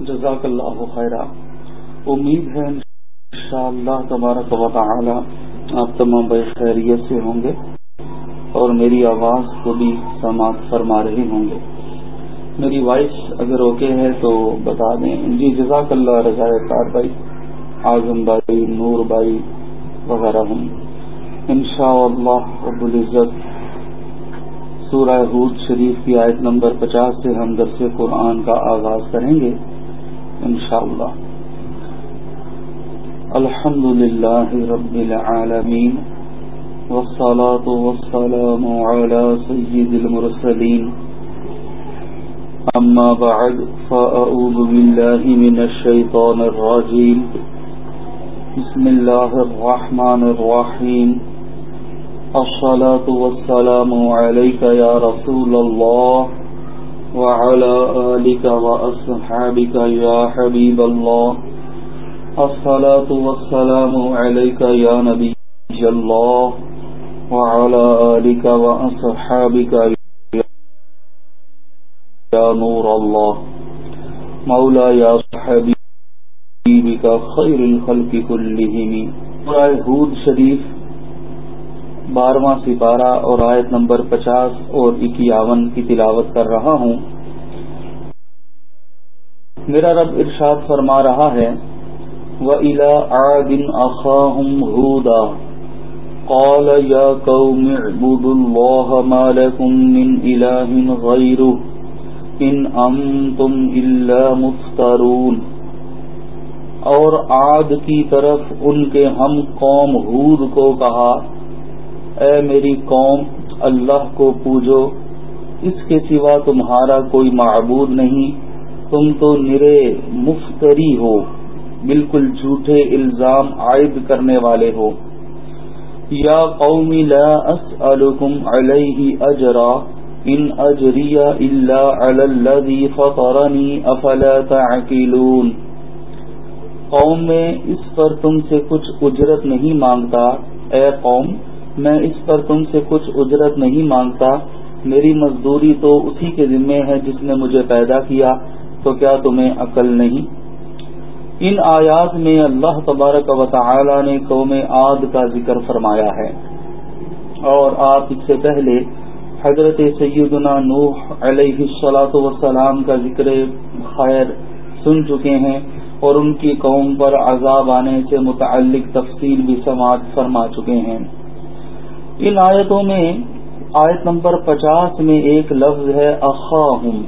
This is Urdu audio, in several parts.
جزاک اللہ خیرہ امید ہے انشاءاللہ تبارک و تعالی آپ تمام بے خیریت سے ہوں گے اور میری آواز کو بھی سماعت فرما رہے ہوں گے. میری وائس اگر اوکے ہے تو بتا دیں. جی جزاک اللہ رضا کار بھائی، اعظم بھائی، نور بھائی وغیرہ ہوں. ان اللہ رب العزت سورہ حود شریف کی آیت نمبر پچاس سے ہم درس قرآن کا آغاز کریں گے. انشاءاللہ۔ الحمد للہ رب العالمین، والصلاة والسلام على سيد المرسلين أما بعد فأعوذ بالله من الشيطان الرجيم بسم الله الرحمن الرحيم الصلاة والسلام عليك يا رسول الله وعلى آلك وأصحابك يا حبيب الله. الصلاة والسلام عليك يا نبي الله. وعلى آلك وأصحابك يا نور الله. مولا يا حبيبك خير الخلق كلهم. سورہ حود شریف بارواں سپارہ اور آیت نمبر پچاس اور اکیاون کی تلاوت کر رہا ہوں۔ میرا رب ارشاد فرما رہا ہے، وَإِلَىٰ عَادٍ أَخَاهُمْ هُودًا، قال يا قوم اعبدوا الله ما لكم من إله غيره، إن أنتم إلا مفترون۔ اور عاد کی طرف ان کے ہم قوم حود کو کہا اے میری قوم، اللہ کو پوجو، اس کے سوا تمہارا کوئی معبود نہیں، تم تو نرے مفتری ہو، بالکل جھوٹے الزام عائد کرنے والے ہو۔ یا قوم لا اسألكم علیہ اجرا، ان اجری الا علی الذی فطرنی، افلا تعقلون۔ قوم میں اس پر تم سے کچھ اجرت نہیں مانگتا، اے قوم میں اس پر تم سے کچھ اجرت نہیں مانگتا۔ میری مزدوری تو اسی کے ذمے ہے جس نے مجھے پیدا کیا، تو کیا تمہیں عقل نہیں؟ ان آیات میں اللہ تبارک و تعالی نے قوم عاد کا ذکر فرمایا ہے۔ اور آپ اس سے پہلے حضرت سیدنا نوح علیہ السلاۃ وسلام کا ذکر خیر سن چکے ہیں اور ان کی قوم پر عذاب آنے سے متعلق تفصیل بھی سماعت فرما چکے ہیں۔ ان آیتوں میں آیت نمبر پچاس میں ایک لفظ ہے اخاہم،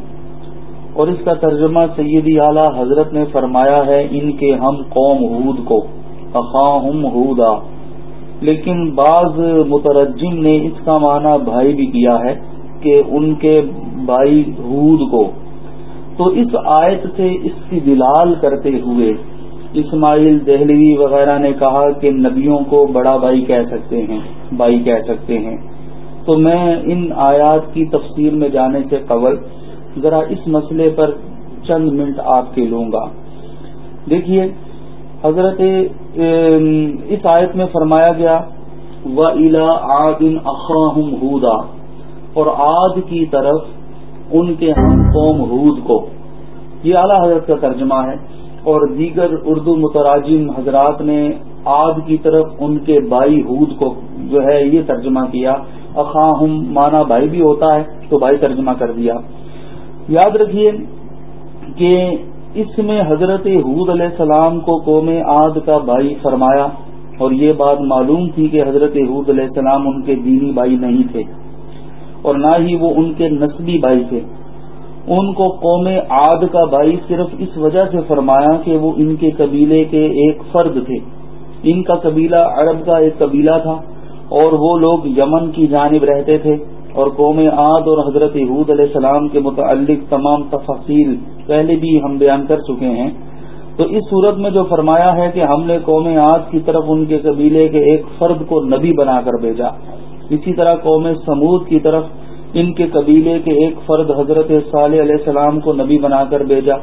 اور اس کا ترجمہ سیدی اعلی حضرت نے فرمایا ہے، ان کے ہم قوم ہود کو، اخاہم ہودا۔ لیکن بعض مترجم نے اس کا معنی بھائی بھی کیا ہے کہ ان کے بھائی ہود کو۔ تو اس آیت سے اس کی دلال کرتے ہوئے اسماعیل دہلوی وغیرہ نے کہا کہ نبیوں کو بڑا بھائی کہہ سکتے ہیں، بھائی کہہ سکتے ہیں۔ تو میں ان آیات کی تفصیل میں جانے سے قبل ذرا اس مسئلے پر چند منٹ آپ کے لوں گا۔ دیکھیے، حضرت اس آیت میں فرمایا گیا، و الا آدن اخراہم ہودا اور آد کی طرف ان کے ہم قوم ہود کو۔ یہ اعلیٰ حضرت کا ترجمہ ہے۔ اور دیگر اردو متراجم حضرات نے آد کی طرف ان کے بھائی ہود کو جو ہے یہ ترجمہ کیا۔ اخاہم مانا بھائی بھی ہوتا ہے تو بھائی ترجمہ کر دیا۔ یاد رکھیے کہ اس میں حضرت حود علیہ السلام کو قوم عاد کا بھائی فرمایا اور یہ بات معلوم تھی کہ حضرت حود علیہ السلام ان کے دینی بھائی نہیں تھے اور نہ ہی وہ ان کے نسبی بھائی تھے۔ ان کو قوم عاد کا بھائی صرف اس وجہ سے فرمایا کہ وہ ان کے قبیلے کے ایک فرد تھے۔ ان کا قبیلہ عرب کا ایک قبیلہ تھا اور وہ لوگ یمن کی جانب رہتے تھے اور قوم عاد اور حضرت حود علیہ السلام کے متعلق تمام تفاصیل پہلے بھی ہم بیان کر چکے ہیں۔ تو اس صورت میں جو فرمایا ہے کہ ہم نے قوم عاد کی طرف ان کے قبیلے کے ایک فرد کو نبی بنا کر بھیجا۔ اسی طرح قوم سمود کی طرف ان کے قبیلے کے ایک فرد حضرت صالح علیہ السلام کو نبی بنا کر بھیجا۔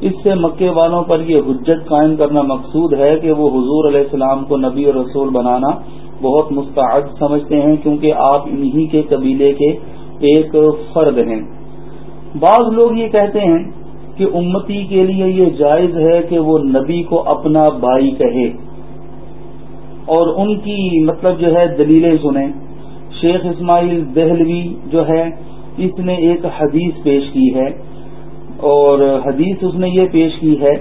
اس سے مکے والوں پر یہ حجت قائم کرنا مقصود ہے کہ وہ حضور علیہ السلام کو نبی اور رسول بنانا بہت مستعد سمجھتے ہیں کیونکہ آپ انہی کے قبیلے کے ایک فرد ہیں۔ بعض لوگ یہ کہتے ہیں کہ امتی کے لیے یہ جائز ہے کہ وہ نبی کو اپنا بھائی کہے اور ان کی مطلب جو ہے دلیلیں سنیں۔ شیخ اسماعیل دہلوی جو ہے، اس نے ایک حدیث پیش کی ہے۔ اور حدیث اس نے یہ پیش کی ہے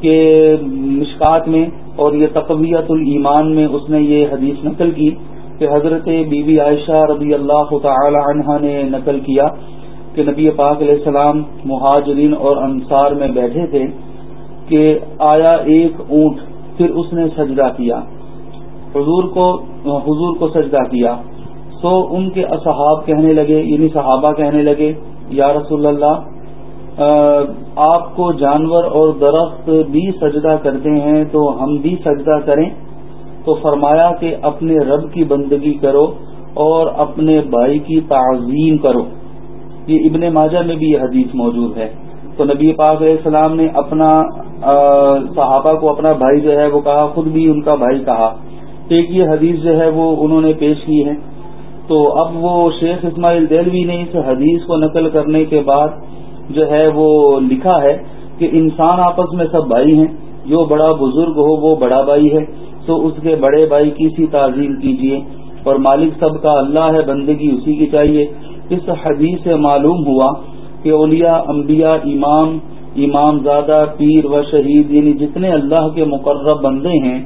کہ مشکات میں اور یہ تقویت الایمان میں اس نے یہ حدیث نقل کی کہ حضرت بی بی عائشہ رضی اللہ تعالی عنہ نے نقل کیا کہ نبی پاک علیہ السلام مہاجرین اور انصار میں بیٹھے تھے کہ آیا ایک اونٹ، پھر اس نے سجدہ کیا۔ حضور کو حضور کو سجدہ کیا۔ تو ان کے اصحاب کہنے لگے یعنی صحابہ کہنے لگے، یا رسول اللہ آپ کو جانور اور درخت بھی سجدہ کرتے ہیں تو ہم بھی سجدہ کریں۔ تو فرمایا کہ اپنے رب کی بندگی کرو اور اپنے بھائی کی تعظیم کرو۔ یہ ابن ماجہ میں بھی یہ حدیث موجود ہے۔ تو نبی پاک علیہ السلام نے اپنا صحابہ کو اپنا بھائی جو ہے وہ کہا، خود بھی ان کا بھائی کہا۔ ایک یہ حدیث جو ہے وہ انہوں نے پیش کی ہے۔ تو اب وہ شیخ اسماعیل دہلوی نے اس حدیث کو نقل کرنے کے بعد جو ہے وہ لکھا ہے کہ انسان آپس میں سب بھائی ہیں، جو بڑا بزرگ ہو وہ بڑا بھائی ہے، تو اس کے بڑے بھائی کی سی تعظیم کیجیے اور مالک سب کا اللہ ہے، بندگی اسی کی چاہیے۔ اس حدیث سے معلوم ہوا کہ اولیاء، انبیاء، امام امام زادہ پیر و شہید یعنی جتنے اللہ کے مقرب بندے ہیں،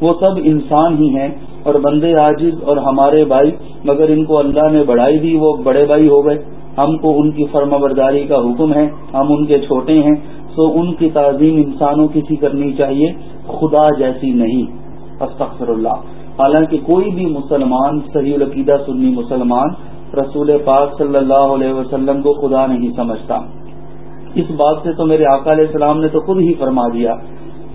وہ سب انسان ہی ہیں۔ اور بندے عاجز اور ہمارے بھائی، مگر ان کو اللہ نے بڑھائی دی، وہ بڑے بھائی ہو گئے۔ ہم کو ان کی فرما برداری کا حکم ہے، ہم ان کے چھوٹے ہیں، سو ان کی تعظیم انسانوں کی سی کرنی چاہیے، خدا جیسی نہیں۔ استغفر اللہ حالانکہ کوئی بھی مسلمان، صحیح العقیدہ سنی مسلمان، رسول پاک صلی اللہ علیہ وسلم کو خدا نہیں سمجھتا۔ اس بات سے تو میرے آقا علیہ السلام نے تو خود ہی فرما دیا۔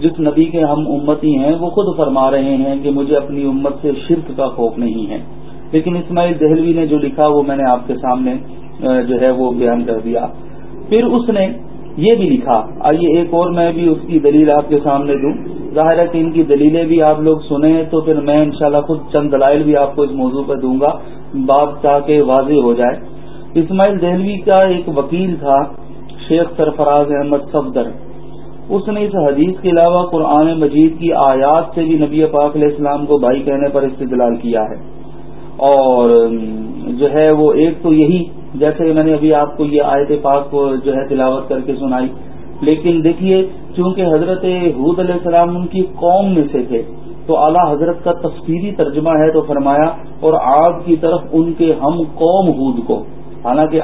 جس نبی کے ہم امتی ہیں، وہ خود فرما رہے ہیں کہ مجھے اپنی امت سے شرک کا خوف نہیں ہے۔ لیکن اسماعیل دہلوی نے جو لکھا، وہ میں نے آپ کے سامنے جو ہے وہ بیان کر دیا۔ پھر اس نے یہ بھی لکھا، آئیے ایک اور میں بھی اس کی دلیل آپ کے سامنے دوں۔ ظاہر ہے کہ ان کی دلیلیں بھی آپ لوگ سنیں، تو پھر میں انشاءاللہ خود چند دلائل بھی آپ کو اس موضوع پہ دوں گا۔ بات تاکہ واضح ہو جائے۔ اسماعیل دہلوی کا ایک وکیل تھا، شیخ سرفراز احمد صفدر۔ اس نے اس حدیث کے علاوہ قرآن مجید کی آیات سے بھی نبی پاک علیہ السلام کو بھائی کہنے پر استدلال کیا ہے۔ اور جو ہے وہ ایک تو یہی، جیسے میں نے ابھی آپ کو یہ آیت پاک کو جو ہے تلاوت کر کے سنائی، لیکن دیکھیے، چونکہ حضرت حود علیہ السلام ان کی قوم میں سے تھے، تو اعلیٰ حضرت کا تصویری ترجمہ ہے تو فرمایا، اور آگ کی طرف ان کے ہم قوم حود کو، حالانکہ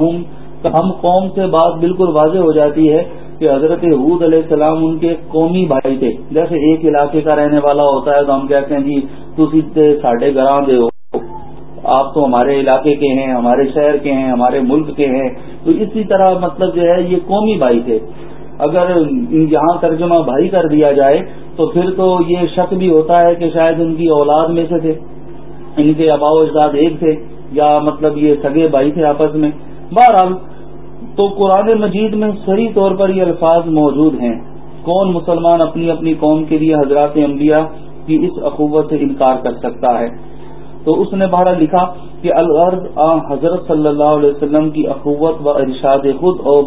ہوں ہم قوم سے بات بالکل واضح ہو جاتی ہے کہ حضرت حود علیہ السلام ان کے قومی بھائی تھے۔ جیسے ایک علاقے کا رہنے والا ہوتا ہے تو ہم کہتے ہیں جی تھی ساڈے گراں دے ہو۔ آپ تو ہمارے علاقے کے ہیں، ہمارے شہر کے ہیں، ہمارے ملک کے ہیں۔ تو اسی طرح مطلب جو ہے، یہ قومی بھائی تھے۔ اگر یہاں ترجمہ بھائی کر دیا جائے تو پھر تو یہ شک بھی ہوتا ہے کہ شاید ان کی اولاد میں سے تھے، ان کے ابا و اجداد ایک تھے یا مطلب یہ سگے بھائی تھے آپس میں۔ بہرحال تو قرآن مجید میں صحیح طور پر یہ الفاظ موجود ہیں۔ کون مسلمان اپنی اپنی قوم کے لیے حضرات انبیاء کی اس اخوت سے انکار کر سکتا ہے؟ تو اس نے بارہ لکھا کہ الغرض حضرت صلی اللہ علیہ وسلم کی اخوت و ارشاد خود اور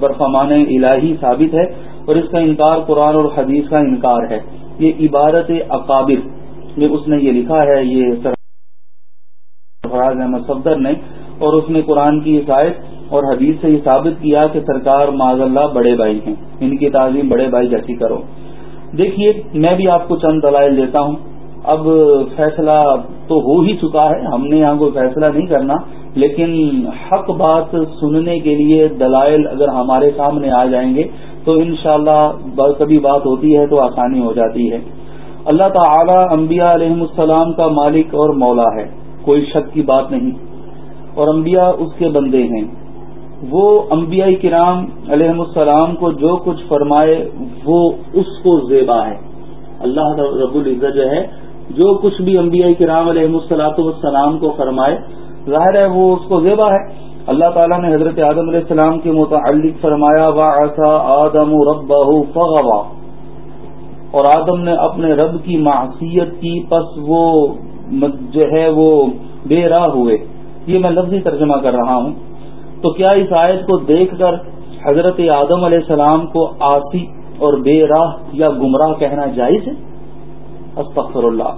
برفامان الہی ثابت ہے اور اس کا انکار قرآن اور حدیث کا انکار ہے۔ یہ عبارت اقابر میں اس نے یہ لکھا ہے، یہ سرفراز احمد صفدر نے اور اس نے قرآن کی عیسائیت اور حدیث سے یہ ثابت کیا کہ سرکار معذ اللہ بڑے بھائی ہیں۔ ان کی تعظیم بڑے بھائی جیسی کرو۔ دیکھیے، میں بھی آپ کو چند دلائل دیتا ہوں۔ اب فیصلہ تو ہو ہی چکا ہے۔ ہم نے یہاں کوئی فیصلہ نہیں کرنا۔ لیکن حق بات سننے کے لیے دلائل اگر ہمارے سامنے آ جائیں گے تو انشاءاللہ شاء کبھی بات ہوتی ہے تو آسانی ہو جاتی ہے۔ اللہ تعالی انبیاء علیہ السلام کا مالک اور مولا ہے۔ کوئی شک کی بات نہیں۔ اور انبیاء اس کے بندے ہیں۔ وہ انبیاء کرام علیہ السلام کو جو کچھ فرمائے وہ اس کو زیبا ہے۔ اللہ رب العزت جو ہے، جو کچھ بھی انبیاء کرام علیہ السلاط والسلام کو فرمائے، ظاہر ہے وہ اس کو زیبا ہے۔ اللہ تعالیٰ نے حضرت آدم علیہ السلام کے متعلق فرمایا وا ایسا آدم رب فغوا اور آدم نے اپنے رب کی معصیت کی پس وہ جو ہے وہ بے راہ ہوئے۔ یہ میں لفظی ترجمہ کر رہا ہوں۔ تو کیا اس آیت کو دیکھ کر حضرت آدم علیہ السلام کو آتی اور بے راہ یا گمراہ کہنا جائز ہے؟ استغفر اللہ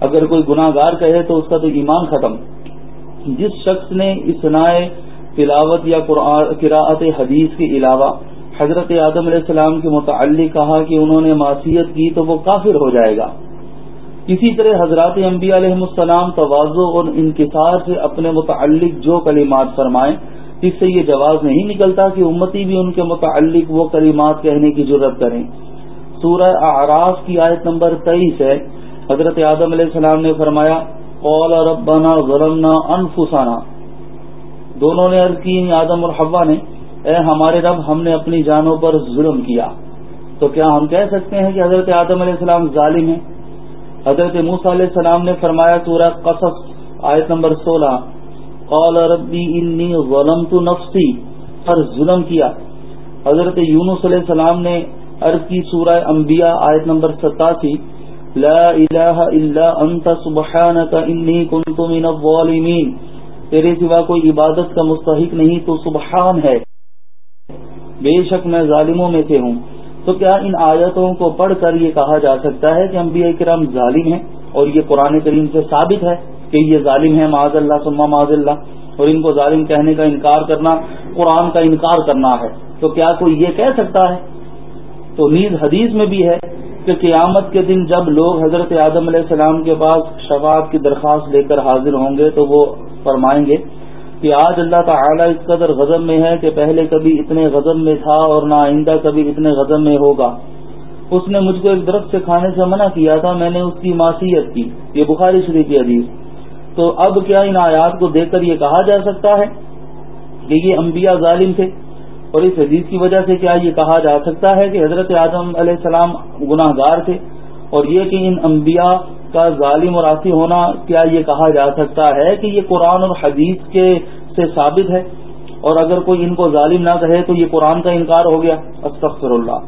اگر کوئی گناہ گار کہے تو اس کا تو ایمان ختم۔ جس شخص نے اسنائے تلاوت یا قراءت حدیث کے علاوہ حضرت آدم علیہ السلام کے متعلق کہا کہ انہوں نے معصیت کی تو وہ کافر ہو جائے گا۔ اسی طرح حضرات انبیاء علیہ السلام توازو اور انکسار سے اپنے متعلق جو کلمات فرمائیں اس سے یہ جواز نہیں نکلتا کہ امتی بھی ان کے متعلق وہ کلمات کہنے کی ضرورت کریں۔ سورہ اعراف کی آیت نمبر تیئیس ہے۔ حضرت آدم علیہ السلام نے فرمایا قول ربنا ظلمنا انفسنا۔ دونوں نے عرض کی یعنی آدم اور حوا نے، اے ہمارے رب، ہم نے اپنی جانوں پر ظلم کیا۔ تو کیا ہم کہہ سکتے ہیں کہ حضرت آدم علیہ السلام ظالم ہیں؟ حضرت موس علیہ السلام نے فرمایا، سورہ قصص، آیت نمبر سولہ۔ قال ربی انی ظلمت نفسی، پر ظلم کیا۔ حضرت یونس علیہ السلام نے عرض کی سورہ انبیاء آیت نمبر ستاسی، لا الہ الا انت سبحانک انی کنت من الظالمین۔ تیرے سوا کوئی عبادت کا مستحق نہیں تو سبحان ہے۔ بے شک میں ظالموں میں سے ہوں۔ تو کیا ان آیتوں کو پڑھ کر یہ کہا جا سکتا ہے کہ انبیاء کرام ظالم ہیں اور یہ قرآن کریم سے ثابت ہے؟ کہ یہ ظالم ہے معاذ اللہ سما معاذ اللہ۔ اور ان کو ظالم کہنے کا انکار کرنا، قرآن کا انکار کرنا ہے۔ تو کیا کوئی یہ کہہ سکتا ہے؟ تو نیز حدیث میں بھی ہے کہ قیامت کے دن جب لوگ حضرت آدم علیہ السلام کے پاس شفاعت کی درخواست لے کر حاضر ہوں گے، تو وہ فرمائیں گے کہ آج اللہ تعالی اس قدر غضب میں ہے کہ پہلے کبھی اتنے غضب میں تھا اور نہ آئندہ کبھی اتنے غضب میں ہوگا۔ اس نے مجھ کو ایک درخت سے کھانے سے منع کیا تھا، میں نے اس کی معصیت کی۔ یہ بخاری شریف کی حدیث۔ تو اب کیا ان آیات کو دیکھ کر یہ کہا جا سکتا ہے کہ یہ انبیاء ظالم تھے اور اس حدیث کی وجہ سے کیا یہ کہا جا سکتا ہے کہ حضرت اعظم علیہ السلام گناہ گار تھے اور یہ کہ ان انبیاء کا ظالم اور آسی ہونا کیا یہ کہا جا سکتا ہے کہ یہ قرآن اور حدیث کے سے ثابت ہے اور اگر کوئی ان کو ظالم نہ کہے تو یہ قرآن کا انکار ہو گیا، استغفر اللہ۔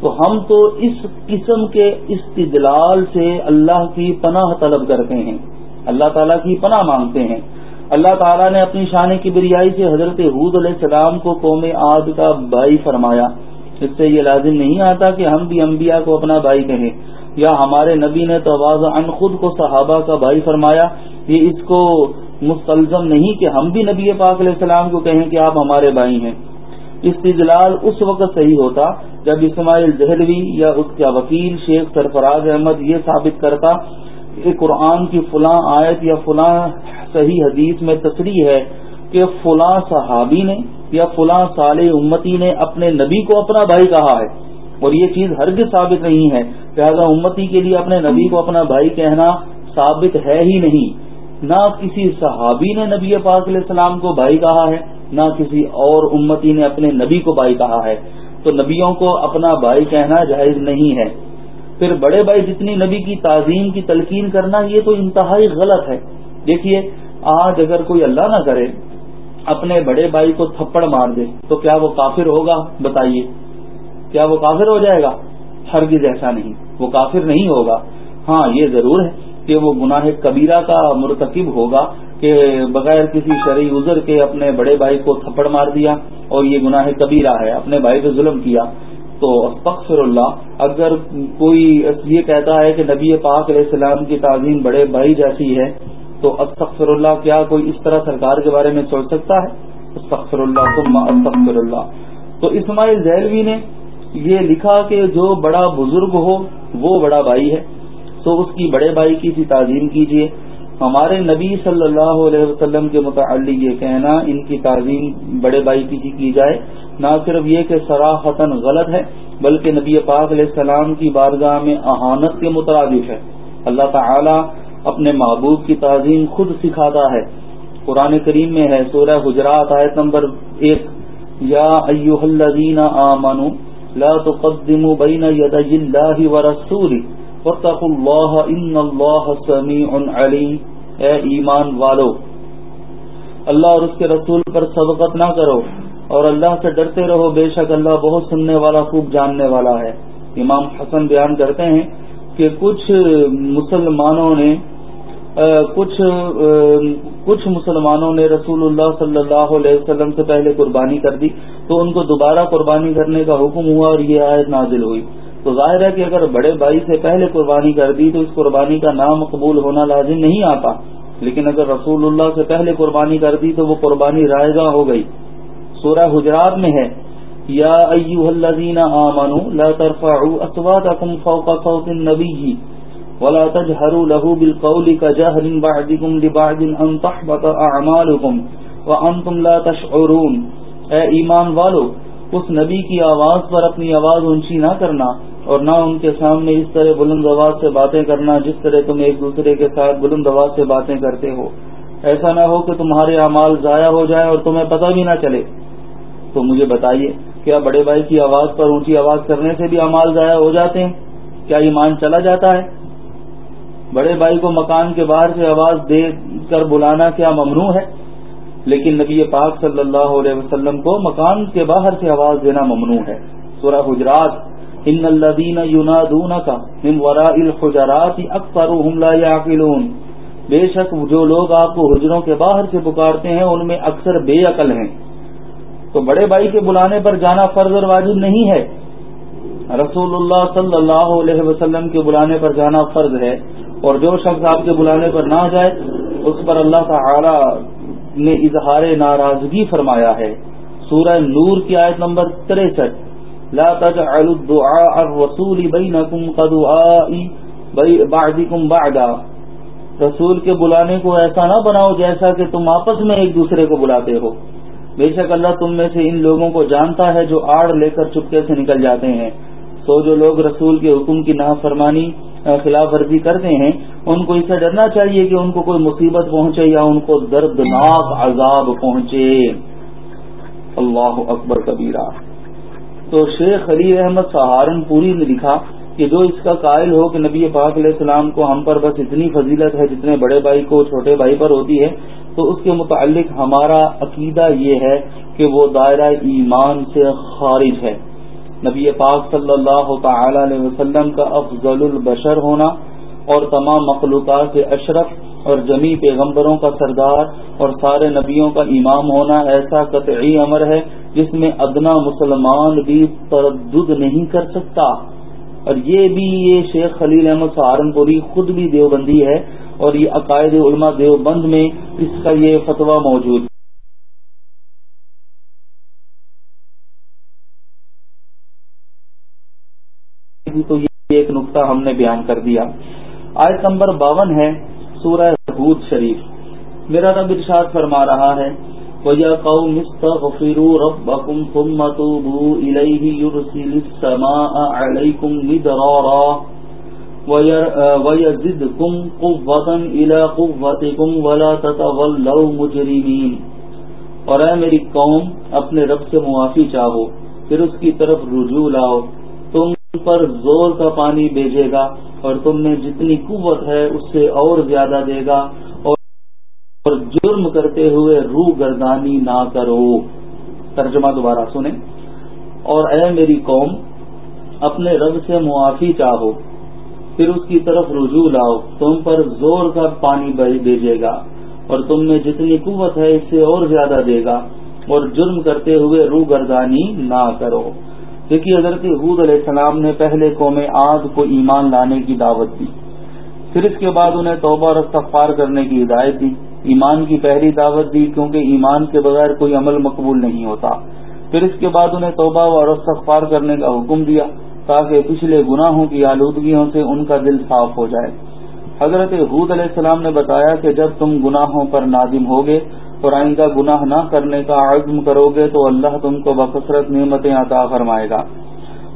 تو ہم تو اس قسم کے استدلال سے اللہ کی پناہ طلب کرتے ہیں۔ اللہ تعالیٰ کی پناہ مانگتے ہیں۔ اللہ تعالیٰ نے اپنی شان کی بریائی سے حضرت حود علیہ السلام کو قوم آد کا بھائی فرمایا۔ اس سے یہ لازم نہیں آتا کہ ہم بھی انبیاء کو اپنا بھائی کہیں۔ یا ہمارے نبی نے تو عن خود کو صحابہ کا بھائی فرمایا۔ یہ اس کو مستلزم نہیں کہ ہم بھی نبی پاک علیہ السلام کو کہیں کہ آپ ہمارے بھائی ہیں۔ استدلال اس وقت صحیح ہوتا جب اسماعیل دہلوی یا اس کا وکیل شیخ سرفراز احمد یہ ثابت کرتا کہ قرآن کی فلاں آیت یا فلاں صحیح حدیث میں تصریح ہے کہ فلاں صحابی نے یا فلاں صالح امتی نے اپنے نبی کو اپنا بھائی کہا ہے۔ اور یہ چیز ہرگز ثابت نہیں ہے لہٰذا امتی کے لیے اپنے نبی کو اپنا بھائی کہنا ثابت ہے ہی نہیں۔ نہ کسی صحابی نے نبی پاک علیہ السلام کو بھائی کہا ہے، نہ کسی اور امتی نے اپنے نبی کو بھائی کہا ہے۔ تو نبیوں کو اپنا بھائی کہنا جائز نہیں ہے۔ پھر بڑے بھائی جتنی نبی کی تعظیم کی تلقین کرنا یہ تو انتہائی غلط ہے۔ دیکھیے، آج اگر کوئی اللہ نہ کرے، اپنے بڑے بھائی کو تھپڑ مار دے، تو کیا وہ کافر ہوگا؟ بتائیے۔ کیا وہ کافر ہو جائے گا؟ ہرگز ایسا نہیں۔ وہ کافر نہیں ہوگا۔ ہاں یہ ضرور ہے کہ وہ گناہ کبیرہ کا مرتکب ہوگا کہ بغیر کسی شرعی عذر کے اپنے بڑے بھائی کو تھپڑ مار دیا اور یہ گناہ کبیرہ ہے، اپنے بھائی پہ ظلم کیا۔ تو استغفر اللہ اگر کوئی یہ کہتا ہے کہ نبی پاک علیہ السلام کی تعظیم بڑے بھائی جیسی ہے، تو استغفر اللہ کیا کوئی اس طرح سرکار کے بارے میں سوچ سکتا ہے؟ استغفر اللہ ثم استغفر اللہ تو اسماعیل زیلوی نے یہ لکھا کہ جو بڑا بزرگ ہو، وہ بڑا بھائی ہے۔ تو اس کی بڑے بھائی کی سی تعظیم کیجیے ہمارے نبی صلی اللہ علیہ وسلم کے متعلق یہ کہنا، ان کی تعظیم بڑے بھائی کی کی جائے۔ نہ صرف یہ کہ سراحتن غلط ہے، بلکہ نبی پاک علیہ السلام کی بارگاہ میں احانت کے مترادف ہے۔ اللہ تعالی اپنے محبوب کی تعظیم خود سکھاتا ہے۔ قرآن کریم میں ہے سورہ حجرات آیت نمبر ایک۔ یا ایوہ الذین آمنوا لا تقدموا بین یدی اللہ ورسولی واتقوا اللہ ان اللہ سمیع علیم۔ اے ایمان والو، اللہ اور اس کے رسول پر سبقت نہ کرو۔ اور اللہ سے ڈرتے رہو، بے شک اللہ بہت سننے والا، خوب جاننے والا ہے۔ امام حسن بیان کرتے ہیں کہ کچھ مسلمانوں نے کچھ کچھ مسلمانوں نے رسول اللہ صلی اللہ علیہ وسلم سے پہلے قربانی کر دی تو ان کو دوبارہ قربانی کرنے کا حکم ہوا اور یہ آیت نازل ہوئی۔ تو ظاہر ہے کہ اگر بڑے بھائی سے پہلے قربانی کر دی تو اس قربانی کا نام قبول ہونا لازم نہیں آتا۔ لیکن اگر رسول اللہ سے پہلے قربانی کر دی تو وہ قربانی رائے گاہ ہو گئی۔ سورہ حجرات میں ہے، یا ایوہ الذین آمنوا لا ترفعوا اصواتکم فوق صوت النبی ولا تجهروا له بالقول كجهر بعضكم لبعض ان تحبط اعمالكم وانتم لا تشعرون۔ اے ایمان والو، اس نبی کی آواز پر اپنی آواز اونچی نہ کرنا اور نہ ان کے سامنے اس طرح بلند آواز سے باتیں کرنا جس طرح تم ایک دوسرے کے ساتھ بلند آواز سے باتیں کرتے ہو۔ ایسا نہ ہو کہ تمہارے اعمال ضائع ہو جائے اور تمہیں پتہ بھی نہ چلے۔ تو مجھے بتائیے کیا بڑے بھائی کی آواز پر اونچی آواز کرنے سے بھی امال ضائع ہو جاتے ہیں؟ کیا ایمان چلا جاتا ہے؟ بڑے بھائی کو مکان کے باہر سے آواز دے کر بلانا کیا ممنوع ہے؟ لیکن نبی پاک صلی اللہ علیہ وسلم کو مکان کے باہر سے آواز دینا ممنوع ہے۔ سورہ حجرات، ان الدین یونادون کا الخجرات اکثر بے شک جو لوگ آپ کو حجروں کے باہر سے پکارتے ہیں، ان میں اکثر بے عقل ہیں۔ تو بڑے بھائی کے بلانے پر جانا فرض اور واجب نہیں ہے۔ رسول اللہ صلی اللہ علیہ وسلم کے بلانے پر جانا فرض ہے اور جو شخص آپ کے بلانے پر نہ جائے، اس پر اللہ تعالی نے اظہار ناراضگی فرمایا ہے۔ سورہ نور کی آیت نمبر تریسٹھ۔ لا تجعلوا الدعاء الرسول بینکم قدعائی بعدکم بعدا رسول کے بلانے کو ایسا نہ بناؤ جیسا کہ تم آپس میں ایک دوسرے کو بلاتے ہو۔ بے شک اللہ تم میں سے ان لوگوں کو جانتا ہے جو آڑ لے کر چپکے سے نکل جاتے ہیں۔ سو جو لوگ رسول کے حکم کی نافرمانی خلاف ورزی کرتے ہیں، ان کو اسے ڈرنا چاہیے کہ ان کو کوئی مصیبت پہنچے یا ان کو دردناک عذاب پہنچے۔ اللہ اکبر کبیرہ۔ تو شیخ علی احمد سہارنپوری نے لکھا کہ جو اس کا قائل ہو کہ نبی پاک علیہ السلام کو ہم پر بس اتنی فضیلت ہے جتنے بڑے بھائی کو چھوٹے بھائی پر ہوتی ہے تو اس کے متعلق ہمارا عقیدہ یہ ہے کہ وہ دائرہ ایمان سے خارج ہے۔ نبی پاک صلی اللہ تعالی علیہ وسلم کا افضل البشر ہونا اور تمام مخلوقات سے اشرف اور جمی پیغمبروں کا سردار اور سارے نبیوں کا امام ہونا ایسا قطعی امر ہے جس میں ادنا مسلمان بھی تردد نہیں کر سکتا۔ اور یہ بھی یہ شیخ خلیل احمد سہارنپوری خود بھی دیوبندی ہے۔ اور یہ عقائد علماء دیوبند میں اس کا یہ فتویٰ موجود تو یہ ایک نقطہ ہم نے بیان کر دیا۔ آیت نمبر باون ہے، سورہ حود شریف۔ میرا رب ارشاد فرما رہا ہے، وَيَا قَوْمِ اسْتَغْفِرُوا رَبَّكُمْ ثُمَّ تُوبُوا إِلَيْهِ يُرْسِلِ السَّمَاءَ عَلَيْكُمْ مِدْرَارًا وَيَزِدْكُمْ قُوَّةً إِلَى قُوَّتِكُمْ وَلَا تَتَوَلَّوْ مُجْرِمِينَ. اور اے میری قوم، اپنے رب سے معافی چاہو، پھر اس کی طرف رجوع لاؤ۔ تم پر زور کا پانی بھیجے گا اور تم میں جتنی قوت ہے، اس سے اور زیادہ دے گا۔ اور جرم کرتے ہوئے روح گردانی نہ کرو۔ ترجمہ دوبارہ سنیں۔ اور اے میری قوم، اپنے رب سے معافی چاہو۔ پھر اس کی طرف رجوع لاؤ، تم پر زور کا پانی بھیجے گا اور تم میں جتنی قوت ہے اس سے اور زیادہ دے گا اور جرم کرتے ہوئے روح گردانی نہ کرو۔ دیکھیے حضرت حود علیہ السلام نے پہلے قوم آد کو ایمان لانے کی دعوت دی۔ پھر اس کے بعد انہیں توبہ اور استغفار کرنے کی ہدایت دی۔ ایمان کی پہلی دعوت دی، کیونکہ ایمان کے بغیر کوئی عمل مقبول نہیں ہوتا۔ پھر اس کے بعد انہیں توبہ اور استغفار کرنے کا حکم دیا۔ تاکہ پچھلے گناہوں کی آلودگیوں سے ان کا دل صاف ہو جائے۔ حضرت حود علیہ السلام نے بتایا کہ جب تم گناہوں پر نادم ہوگے اور آئندہ گناہ نہ کرنے کا عزم کرو گے تو اللہ تم کو بکثرت نعمتیں عطا فرمائے گا۔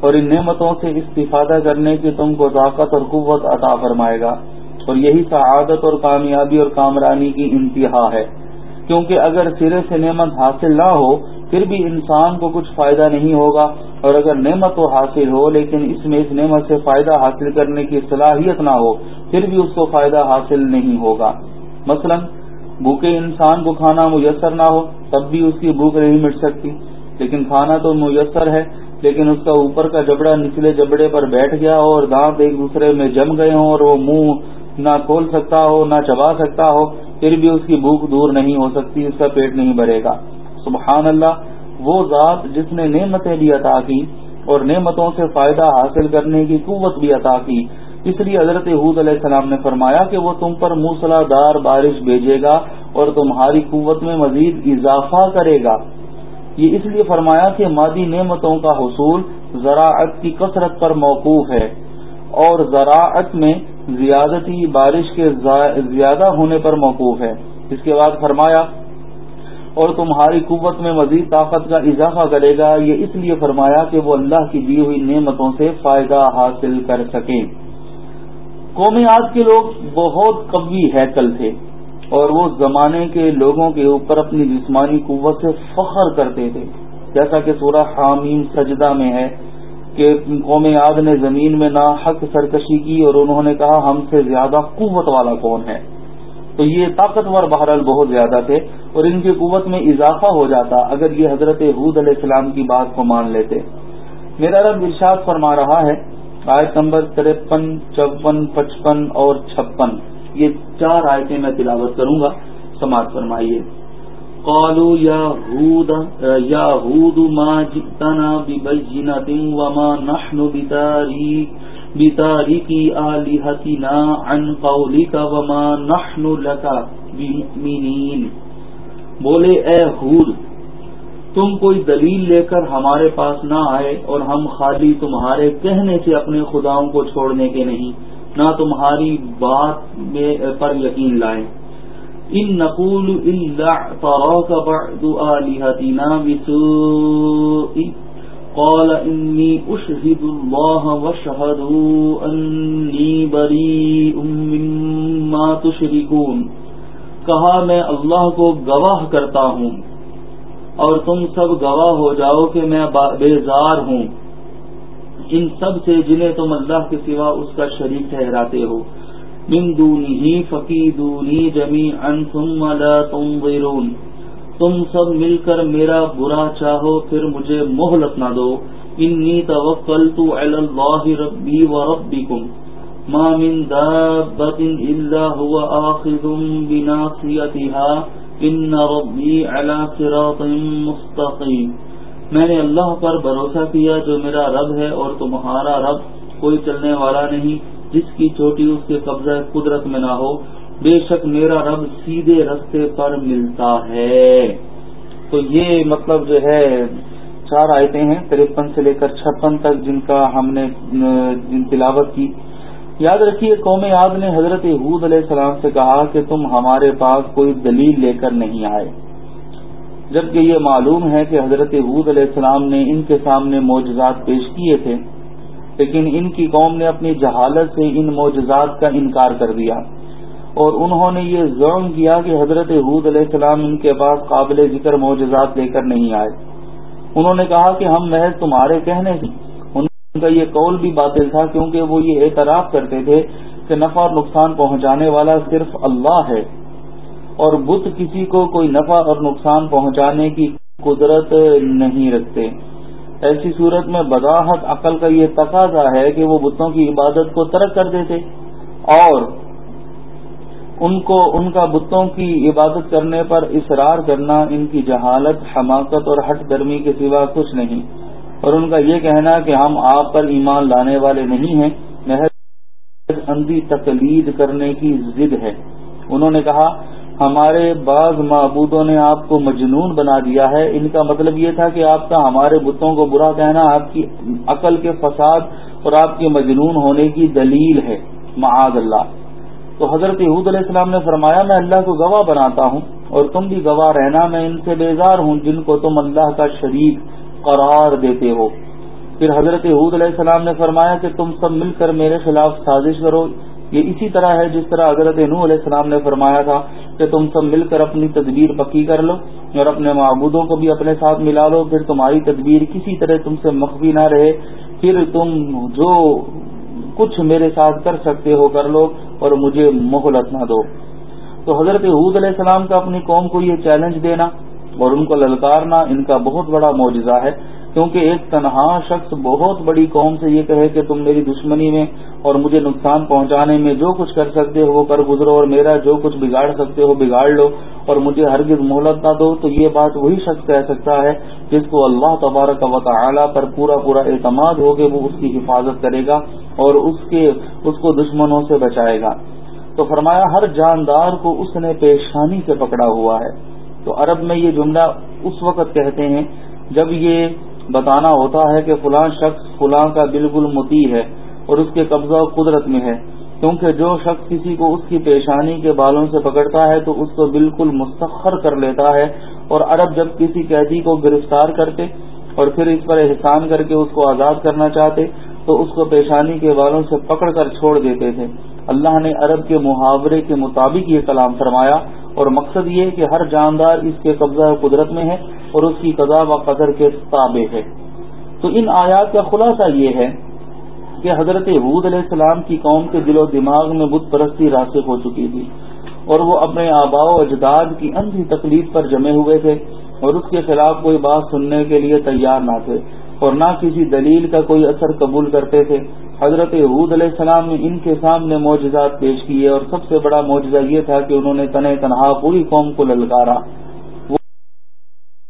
اور ان نعمتوں سے استفادہ کرنے کی تم کو طاقت اور قوت عطا فرمائے گا۔ اور یہی سعادت اور کامیابی اور کامرانی کی انتہا ہے۔ کیونکہ اگر سرے سے نعمت حاصل نہ ہو، پھر بھی انسان کو کچھ فائدہ نہیں ہوگا۔ اور اگر نعمت تو حاصل ہو، لیکن اس میں اس نعمت سے فائدہ حاصل کرنے کی صلاحیت نہ ہو، پھر بھی اس کو فائدہ حاصل نہیں ہوگا۔ مثلا، بھوکے انسان کو کھانا میسر نہ ہو، تب بھی اس کی بھوک نہیں مٹ سکتی۔ لیکن کھانا تو میسر ہے، لیکن اس کا اوپر کا جبڑا نچلے جبڑے پر بیٹھ گیا ہو اور دانت ایک دوسرے میں جم گئے ہوں اور وہ منہ نہ کھول سکتا ہو، نہ چبا سکتا ہو، پھر بھی اس کی بھوک دور نہیں ہو سکتی، اس کا پیٹ نہیں بھرے گا۔ سبحان اللہ وہ ذات جس نے نعمتیں بھی عطا کی اور نعمتوں سے فائدہ حاصل کرنے کی قوت بھی عطا کی۔ اس لیے حضرت حود علیہ السلام نے فرمایا کہ وہ تم پر موسلا دار بارش بھیجے گا اور تمہاری قوت میں مزید اضافہ کرے گا۔ یہ اس لیے فرمایا کہ مادی نعمتوں کا حصول زراعت کی کثرت پر موقوف ہے اور زراعت میں زیادتی بارش کے زیادہ ہونے پر موقوف ہے۔ اس کے بعد فرمایا اور تمہاری قوت میں مزید طاقت کا اضافہ کرے گا۔ یہ اس لیے فرمایا کہ وہ اللہ کی دی ہوئی نعمتوں سے فائدہ حاصل کر سکیں۔ قوم آج کے لوگ بہت قوی ہیکل تھے اور وہ زمانے کے لوگوں کے اوپر اپنی جسمانی قوت سے فخر کرتے تھے۔ جیسا کہ سورہ حامیم سجدہ میں ہے کہ قوم آد نے زمین میں نہ حق سرکشی کی اور انہوں نے کہا، ہم سے زیادہ قوت والا کون ہے؟ تو یہ طاقتور بہرحال بہت زیادہ تھے۔ اور ان کی قوت میں اضافہ ہو جاتا اگر یہ حضرت حود علیہ السلام کی بات کو مان لیتے۔ میرا رب ارشاد فرما رہا ہے، آیت نمبر ترپن چون پچپن اور چھپن۔ یہ چار آیتیں میں تلاوت کروں گا، سماعت فرمائیے۔ قالوا يا هود يا هود ما جئتنا ببينة وما نحن بتاريك بتاريكي آلهتنا عن قولك وما نحن لك بمؤمنين بولے، اے ہود تم کوئی دلیل لے کر ہمارے پاس نہ آئے اور ہم خالی تمہارے کہنے سے اپنے خداؤں کو چھوڑنے کے نہیں، نہ تمہاری بات پر یقین لائیں ان نقول قال انی اشهد الله وشهدوا انی بریء مما تشركون کہا میں اللہ کو گواہ کرتا ہوں اور تم سب گواہ ہو جاؤ کہ میں بیزار ہوں۔ ان سب سے جنہیں تم اللہ کے سوا اس کا شریک ٹھہراتے ہو۔ من دونی فقیدونی جمی ان ثم لا تنظرون۔ تم سب مل کر میرا برا چاہو، پھر مجھے مہلت نہ دو۔ انی توکلت علی اللہ ربی و ربکم ما من دابت الا هو آخذ بناصیتها ان ربی علی صراط مستقیم میں نے اللہ پر بھروسہ کیا جو میرا رب ہے اور تمہارا رب کوئی چلنے والا نہیں، جس کی چوٹی اس کے قبضہ قدرت میں نہ ہو۔ بے شک میرا رب سیدھے رستے پر ملتا ہے۔ تو یہ مطلب جو ہے، چار آیتیں ہیں، ترپن سے لے کر چھپن تک، جن کا ہم نے، جن تلاوت کی۔ یاد رکھیے، قوم یاد نے حضرت حود علیہ السلام سے کہا کہ تم ہمارے پاس کوئی دلیل لے کر نہیں آئے۔ جبکہ یہ معلوم ہے کہ حضرت حود علیہ السلام نے ان کے سامنے معجزات پیش کیے تھے، لیکن ان کی قوم نے اپنی جہالت سے ان معجزات کا انکار کر دیا۔ اور انہوں نے یہ ظلم کیا کہ حضرت حود علیہ السلام ان کے پاس قابل ذکر معجزات لے کر نہیں آئے۔ انہوں نے کہا کہ ہم محض تمہارے کہنے سے ان کا یہ قول بھی باطل تھا کیونکہ وہ یہ اعتراف کرتے تھے کہ نفع اور نقصان پہنچانے والا صرف اللہ ہے اور بت کسی کو کوئی نفع اور نقصان پہنچانے کی قدرت نہیں رکھتے۔ ایسی صورت میں بداحت عقل کا یہ تقاضا ہے کہ وہ بتوں کی عبادت کو ترک کر دیتے اور ان کو ان کا بتوں کی عبادت کرنے پر اصرار کرنا ان کی جہالت، حماقت اور ہٹ گرمی کے سوا کچھ نہیں۔ اور ان کا یہ کہنا کہ ہم آپ پر ایمان لانے والے نہیں ہیں، محض اندھی تقلید کرنے کی ضد ہے۔ انہوں نے کہا، ہمارے بعض معبودوں نے آپ کو مجنون بنا دیا ہے۔ ان کا مطلب یہ تھا کہ آپ کا ہمارے بتوں کو برا کہنا آپ کی عقل کے فساد اور آپ کے مجنون ہونے کی دلیل ہے۔ معاذ اللہ۔ تو حضرت حود علیہ السلام نے فرمایا، میں اللہ کو گواہ بناتا ہوں اور تم بھی گواہ رہنا، میں ان سے بیزار ہوں جن کو تم اللہ کا شریک قرار دیتے ہو۔ پھر حضرت حود علیہ السلام نے فرمایا کہ تم سب مل کر میرے خلاف سازش کرو۔ یہ اسی طرح ہے جس طرح حضرت نو علیہ السلام نے فرمایا تھا کہ تم سب مل کر اپنی تدبیر پکی کر لو اور اپنے معبودوں کو بھی اپنے ساتھ ملا لو۔ پھر تمہاری تدبیر کسی طرح تم سے مخفی نہ رہے۔ پھر تم جو کچھ میرے ساتھ کر سکتے ہو کر لو اور مجھے مہلت نہ دو۔ تو حضرت حود علیہ السلام کا اپنی قوم کو یہ چیلنج دینا اور ان کو للکارنا ان کا بہت بڑا معجزہ ہے، کیونکہ ایک تنہا شخص بہت بڑی قوم سے یہ کہے کہ تم میری دشمنی میں اور مجھے نقصان پہنچانے میں جو کچھ کر سکتے ہو وہ کر گزرو اور میرا جو کچھ بگاڑ سکتے ہو بگاڑ لو اور مجھے ہرگز مہلت نہ دو۔ تو یہ بات وہی شخص کہہ سکتا ہے جس کو اللہ تبارک و تعالی پر پورا پورا اعتماد ہو کہ وہ اس کی حفاظت کرے گا اور اس کے، اس کو دشمنوں سے بچائے گا۔ تو فرمایا، ہر جاندار کو اس نے پیشانی سے پکڑا ہوا ہے۔ تو عرب میں یہ جملہ اس وقت کہتے ہیں جب یہ بتانا ہوتا ہے کہ فلاں شخص فلاں کا بالکل متی ہے اور اس کے قبضہ قدرت میں ہے، کیونکہ جو شخص کسی کو اس کی پیشانی کے بالوں سے پکڑتا ہے تو اس کو بالکل مستخر کر لیتا ہے اور عرب جب کسی قیدی کو گرفتار کرتے اور پھر اس پر احسان کر کے اس کو آزاد کرنا چاہتے تو اس کو پیشانی کے بالوں سے پکڑ کر چھوڑ دیتے تھے۔ اللہ نے عرب کے محاورے کے مطابق یہ کلام فرمایا۔ اور مقصد یہ کہ ہر جاندار اس کے قبضہ قدرت میں ہے اور اس کی قضا و قدر کے تابع ہے۔ تو ان آیات کا خلاصہ یہ ہے کہ حضرت حود علیہ السلام کی قوم کے دل و دماغ میں بت پرستی راسک ہو چکی تھی اور وہ اپنے آبا و اجداد کی اندھی تکلیف پر جمے ہوئے تھے اور اس کے خلاف کوئی بات سننے کے لیے تیار نہ تھے اور نہ کسی دلیل کا کوئی اثر قبول کرتے تھے۔ حضرت حود علیہ السلام نے ان کے سامنے معجزات پیش کیے اور سب سے بڑا معجزہ یہ تھا کہ انہوں نے تنہ تنہا پوری قوم کو للکارا۔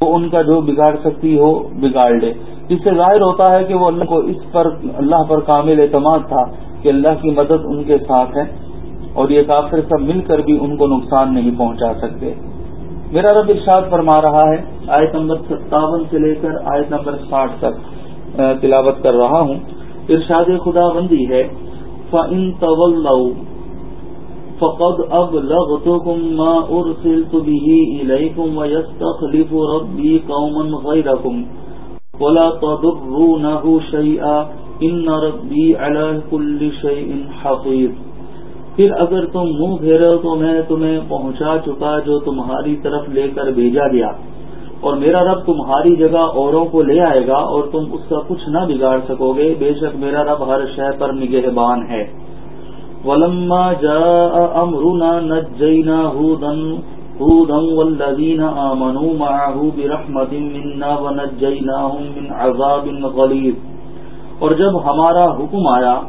وہ ان کا جو بگاڑ سکتی ہو، بگاڑ لے۔ جس سے ظاہر ہوتا ہے کہ وہ اللہ کو اس پر اللہ پر کامل اعتماد تھا کہ اللہ کی مدد ان کے ساتھ ہے اور یہ کافر سب مل کر بھی ان کو نقصان نہیں پہنچا سکتے۔ میرا رب ارشاد فرما رہا ہے، آیت نمبر ستاون سے لے کر آیت نمبر ساٹھ تک تلاوت کر رہا ہوں۔ ارشاد خدا بندی ہے، فَإِن تَوَلَّوْا فقد اب لغ تو کم ماں ارسل تو بھی کم ویستخلف ربی قوما غیرکم ولا پھر اگر تم منہ پھیرو تو میں تمہیں پہنچا چکا جو تمہاری طرف لے کر بھیجا گیا۔ اور میرا رب تمہاری جگہ اوروں کو لے آئے گا اور تم اس کا کچھ نہ بگاڑ سکو گے۔ بے شک میرا رب ہر شہ پر نگہبان ہے۔ ولما جاء امرنا نجينا هودا هودا والذين آمنوا معه برحمة منا ونجيناهم من عذاب غليظ۔ اور جب ہمارا حکم آیا،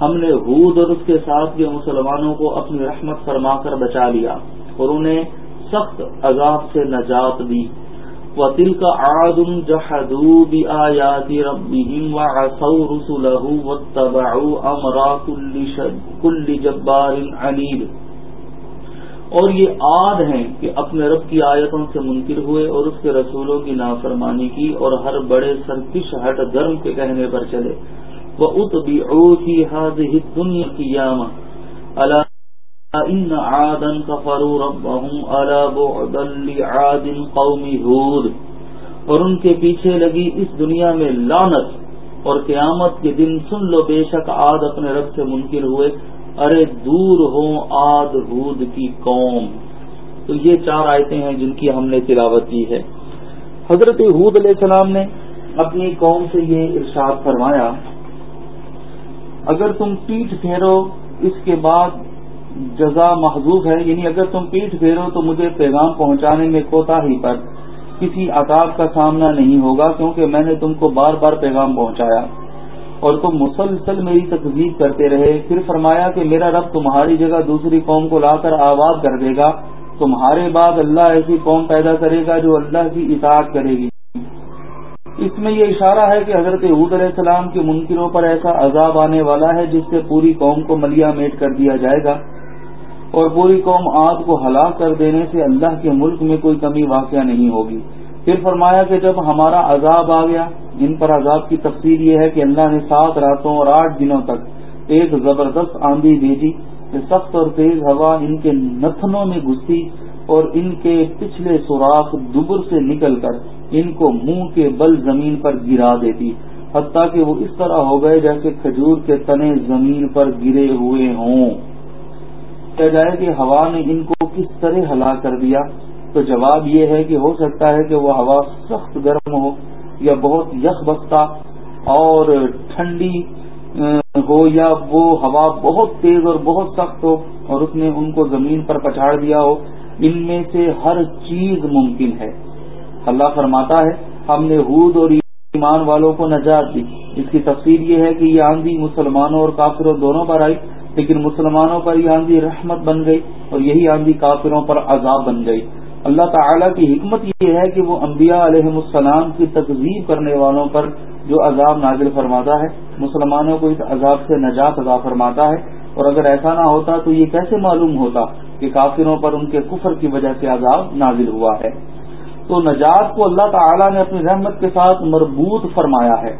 ہم نے ہود اور اس کے ساتھ کے مسلمانوں کو اپنی رحمت فرما کر بچا لیا اور انہیں سخت عذاب سے نجات دی۔ وَتِلْكَ عَادٌ جَحَدُوا بِآيَاتِ رَبِّهِمْ وَعَصَوْا رُسُلَهُ وَاتَّبَعُوا أَمْرَ كُلِّ جَبَّارٍ عَنِيدٍ۔ اور یہ عاد ہیں کہ اپنے رب کی آیتوں سے منکر ہوئے اور اس کے رسولوں کی نافرمانی کی اور ہر بڑے سرکش ہٹ گرم کے کہنے پر چلے۔ وہ ات بھی اوسی حاض دنیا کی یام اللہ ان عادن کفروا ربهم الا بعدا لعاد قوم هود۔ اور ان کے پیچھے لگی اس دنیا میں لعنت، اور قیامت کے دن سن لو بے شک عاد اپنے رب سے منکر ہوئے۔ ارے دور ہو آد ہود کی قوم۔ تو یہ چار آیتیں ہیں جن کی ہم نے تلاوت کی ہے۔ حضرت حود علیہ السلام نے اپنی قوم سے یہ ارشاد فرمایا، اگر تم پیٹ پھیرو اس کے بعد جزا محضوب ہے یعنی اگر تم پیٹ پھیرو تو مجھے پیغام پہنچانے میں کوتا ہی پر کسی عذاب کا سامنا نہیں ہوگا، کیونکہ میں نے تم کو بار بار پیغام پہنچایا۔ اور تم مسلسل میری تقزیب کرتے رہے، پھر فرمایا کہ میرا رب تمہاری جگہ دوسری قوم کو لا کر آباد کر دے گا۔ تمہارے بعد اللہ ایسی قوم پیدا کرے گا جو اللہ کی اطاعت کرے گی۔ اس میں یہ اشارہ ہے کہ حضرت عود علیہ السلام کے منکروں پر ایسا عذاب آنے والا ہے جس سے پوری قوم کو ملیا میٹ کر دیا جائے گا۔ اور پوری قوم آگ کو ہلاک کر دینے سے اللہ کے ملک میں کوئی کمی واقع نہیں ہوگی۔ پھر فرمایا کہ جب ہمارا عذاب آ گیا ان پر عذاب کی تفصیل یہ ہے کہ اللہ نے سات راتوں اور آٹھ دنوں تک ایک زبردست آندھی بھیجی سخت اور تیز ہوا، ان کے نتنوں میں گھسی اور ان کے پچھلے سوراخ دبر سے نکل کر ان کو منہ کے بل زمین پر گرا دیتی۔ حتیٰ کہ وہ اس طرح ہو گئے جیسے کھجور کے تنے زمین پر گرے ہوئے ہوں۔ جائے کہ ہوا نے ان کو کس طرح ہلا کر دیا، تو جواب یہ ہے کہ ہو سکتا ہے کہ وہ ہوا سخت گرم ہو یا بہت یخ بستہ اور ٹھنڈی ہو یا وہ ہوا بہت تیز اور بہت سخت ہو اور اس نے ان کو زمین پر پچھاڑ دیا ہو۔ ان میں سے ہر چیز ممکن ہے۔ اللہ فرماتا ہے، ہم نے ہود اور ایمان والوں کو نجات دی۔ اس کی تفصیل یہ ہے کہ یہ آندھی مسلمانوں اور کافروں دونوں پر آئی۔ لیکن مسلمانوں پر یہ آندھی رحمت بن گئی اور یہی آندھی کافروں پر عذاب بن گئی۔ اللہ تعالیٰ کی حکمت یہ ہے کہ وہ انبیاء علیہ السلام کی تقزیب کرنے والوں پر جو عذاب نازل فرماتا ہے، مسلمانوں کو اس عذاب سے نجات ادا فرماتا ہے۔ اور اگر ایسا نہ ہوتا تو یہ کیسے معلوم ہوتا کہ کافروں پر ان کے کفر کی وجہ سے عذاب نازل ہوا ہے؟ تو نجات کو اللہ تعالیٰ نے اپنی رحمت کے ساتھ مربوط فرمایا ہے۔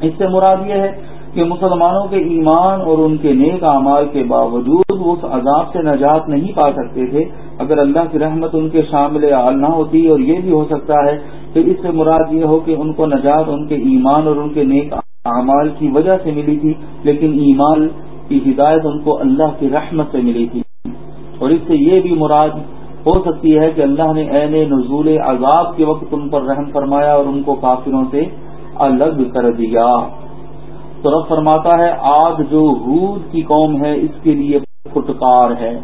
اس سے مراد یہ ہے کہ مسلمانوں کے ایمان اور ان کے نیک اعمال کے باوجود وہ اس عذاب سے نجات نہیں پا سکتے تھے۔ اگر اللہ کی رحمت ان کے شامل عال نہ ہوتی اور یہ بھی ہو سکتا ہے کہ اس سے مراد یہ ہو کہ ان کو نجات ان کے ایمان اور ان کے نیک اعمال کی وجہ سے ملی تھی، لیکن ایمان کی ہدایت ان کو اللہ کی رحمت سے ملی تھی۔ اور اس سے یہ بھی مراد ہو سکتی ہے کہ اللہ نے عین نزول عذاب کے وقت ان پر رحم فرمایا اور ان کو کافروں سے الگ کر دیا۔ تو رب فرماتا ہے، آج جو ہود کی قوم ہے، اس کے لیے پھٹکار ہے۔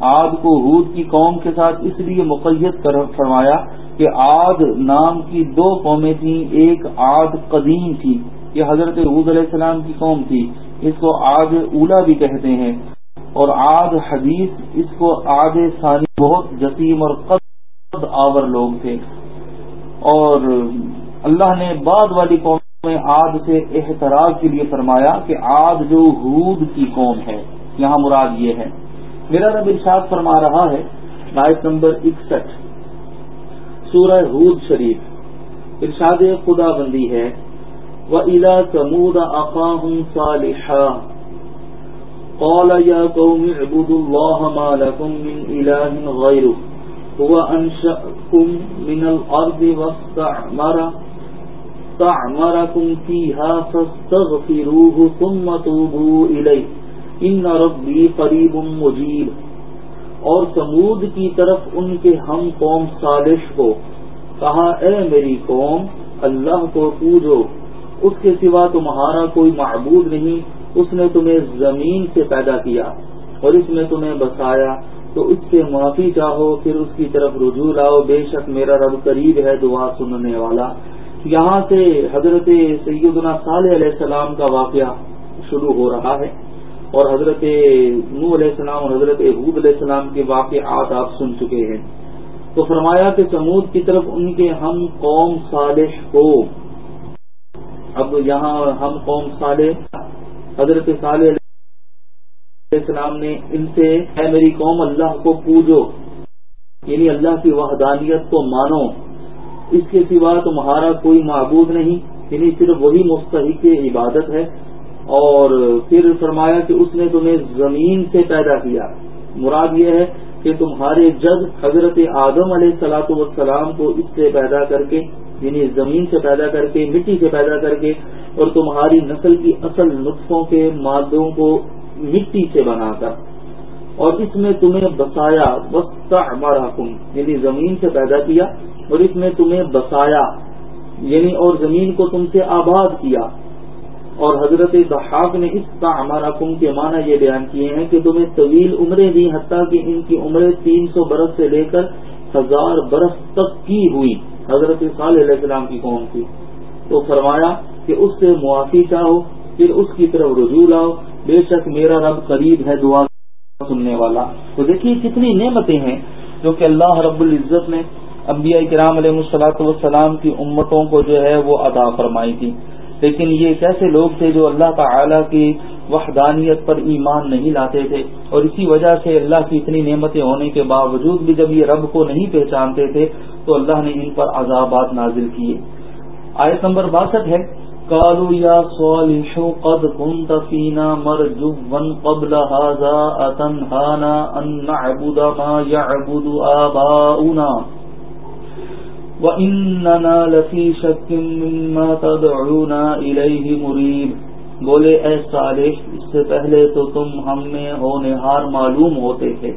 آج کو ہود کی قوم کے ساتھ اس لیے مقیت کر فرمایا کہ آج نام کی دو قومیں تھیں، ایک آج قدیم تھی، یہ حضرت حود علیہ السلام کی قوم تھی۔ اس کو آج اولا بھی کہتے ہیں۔ اور آج حدیث، اس کو آج ثانی بہت جسیم اور قد آور لوگ تھے۔ اور اللہ نے بعد والی قوم میں آج سے احتراج کے لیے فرمایا کہ آج جو حود کی قوم ہے، یہاں مراد یہ ہے۔ میرا رب ارشاد فرما رہا ہے، آیت نمبر اکسٹھ، سورہ حود شریف۔ ارشاد خدا بندی ہے وہ الا سمود اقاہم صالحا، قال يا قوم اعبدوا الله ما لكم من اله غيره، هو انشأكم من الارض واستعمركم استعمركم فيها فاستغفروه ثم توبوا إليه. ان ربی قریب مجیب اور سمود کی طرف ان کے ہم قوم صالح کو کہا، اے میری قوم، اللہ کو پوجو. اس کے سوا تمہارا کوئی معبود نہیں. اس نے تمہیں زمین سے پیدا کیا اور اس میں تمہیں بسایا. تو اس سے معافی چاہو، پھر اس کی طرف رجوع لاؤ. بے شک میرا رب قریب ہے دعا سننے والا. یہاں سے حضرت سیدنا صالح علیہ السلام کا واقعہ شروع ہو رہا ہے اور حضرت نو علیہ السلام اور حضرت حود علیہ السلام کے واقعات آپ سن چکے ہیں۔ تو فرمایا کہ سمود کی طرف ان کے ہم قوم صالح کو اب یہاں ہم قوم صالح، حضرت صالح علیہ السلام نے ان سے اے میری قوم، اللہ کو پوجو یعنی اللہ کی وحدانیت کو مانو۔ اس کے سوا تمہارا کوئی معبود نہیں یعنی صرف وہی مستحق عبادت ہے۔ اور پھر فرمایا کہ اس نے تمہیں زمین سے پیدا کیا۔ مراد یہ ہے کہ تمہارے جد حضرت آدم علیہ السلاۃ والسلام کو اس سے پیدا کر کے یعنی زمین سے پیدا کر کے، مٹی سے پیدا کر کے، اور تمہاری نسل کی اصل نطفوں کے مادوں کو مٹی سے بنا کر۔ اور اس میں تمہیں بسایا وسطہ ہمارا حکم یعنی زمین سے پیدا کیا۔ اور اس میں تمہیں بسایا یعنی اور زمین کو تم سے آباد کیا۔ اور حضرت دحاق نے اس کا ہمارا کم کے معنی یہ بیان کیے ہیں کہ تمہیں طویل عمریں دی حتیٰ کہ ان کی عمریں تین سو برس سے لے کر ہزار برس تک کی ہوئی حضرت صالح علیہ السلام کی قوم کی۔ تو فرمایا کہ اس سے معافی چاہو، پھر اس کی طرف رجوع لاؤ۔ بے شک میرا رب قریب ہے دعا سننے والا۔ تو دیکھیے کتنی نعمتیں ہیں جو کہ اللہ رب العزت نے انبیاء کرام علیہ السلاۃ والسلام کی امتوں کو جو ہے وہ ادا فرمائی تھی۔ لیکن یہ کیسے لوگ تھے جو اللہ تعالی کی وحدانیت پر ایمان نہیں لاتے تھے اور اسی وجہ سے اللہ کی اتنی نعمتیں ہونے کے باوجود بھی جب یہ رب کو نہیں پہچانتے تھے تو اللہ نے ان پر عذابات نازل کیے۔ آیت نمبر باسٹھ ہے، قالوا يا صالح قد كنت فينا مرجوا قبل هذا أتنهانا أن نعبد ما يعبد آباؤنا۔ وَإِنَّنَا لَفِي شَكٍ مِّمَّا تَدْعُونَا إِلَيْهِ مُرِيبٌ۔ بولے، اے صالح، اس سے پہلے تو تم ہم میں ہونہار معلوم ہوتے تھے۔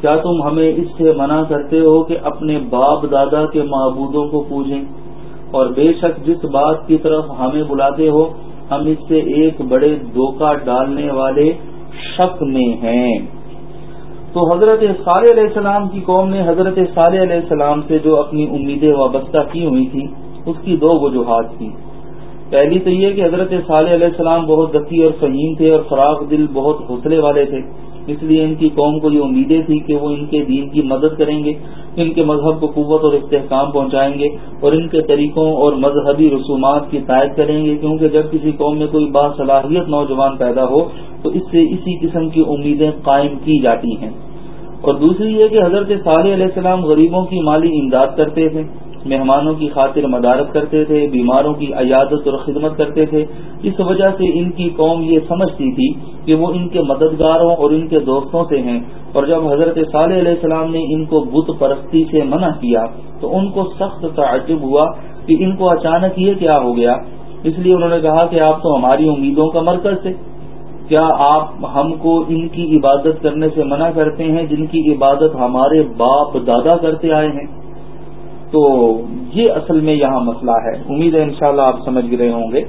کیا تم ہمیں اس سے منع کرتے ہو کہ اپنے باپ دادا کے معبودوں کو پوجیں؟ اور بے شک جس بات کی طرف ہمیں بلاتے ہو، ہم اس سے ایک بڑے دھوکہ ڈالنے والے شک میں ہیں۔ تو حضرت صالح علیہ السلام کی قوم نے حضرت صالح علیہ السلام سے جو اپنی امیدیں وابستہ کی ہوئی تھی اس کی دو وجوہات تھیں۔ پہلی تو یہ کہ حضرت صالح علیہ السلام بہت ذکی اور فہیم تھے اور فراغ دل بہت حوصلے والے تھے۔ اس لیے ان کی قوم کو یہ امیدیں تھی کہ وہ ان کے دین کی مدد کریں گے، ان کے مذہب کو قوت اور استحکام پہنچائیں گے اور ان کے طریقوں اور مذہبی رسومات کی تائید کریں گے، کیونکہ جب کسی قوم میں کوئی باصلاحیت نوجوان پیدا ہو تو اس سے اسی قسم کی امیدیں قائم کی جاتی ہیں۔ اور دوسری یہ کہ حضرت صالح علیہ السلام غریبوں کی مالی امداد کرتے تھے۔ مہمانوں کی خاطر مدارت کرتے تھے، بیماروں کی عیادت اور خدمت کرتے تھے۔ اس وجہ سے ان کی قوم یہ سمجھتی تھی کہ وہ ان کے مددگاروں اور ان کے دوستوں سے ہیں۔ اور جب حضرت صالح علیہ السلام نے ان کو بت پرستی سے منع کیا، تو ان کو سخت تعجب ہوا کہ ان کو اچانک یہ کیا ہو گیا۔ اس لیے انہوں نے کہا کہ آپ تو ہماری امیدوں کا مرکز تھے۔ کیا آپ ہم کو ان کی عبادت کرنے سے منع کرتے ہیں جن کی عبادت ہمارے باپ دادا کرتے آئے ہیں؟ تو یہ اصل میں یہاں مسئلہ ہے۔ امید ہے انشاءاللہ آپ سمجھ رہے ہوں گے۔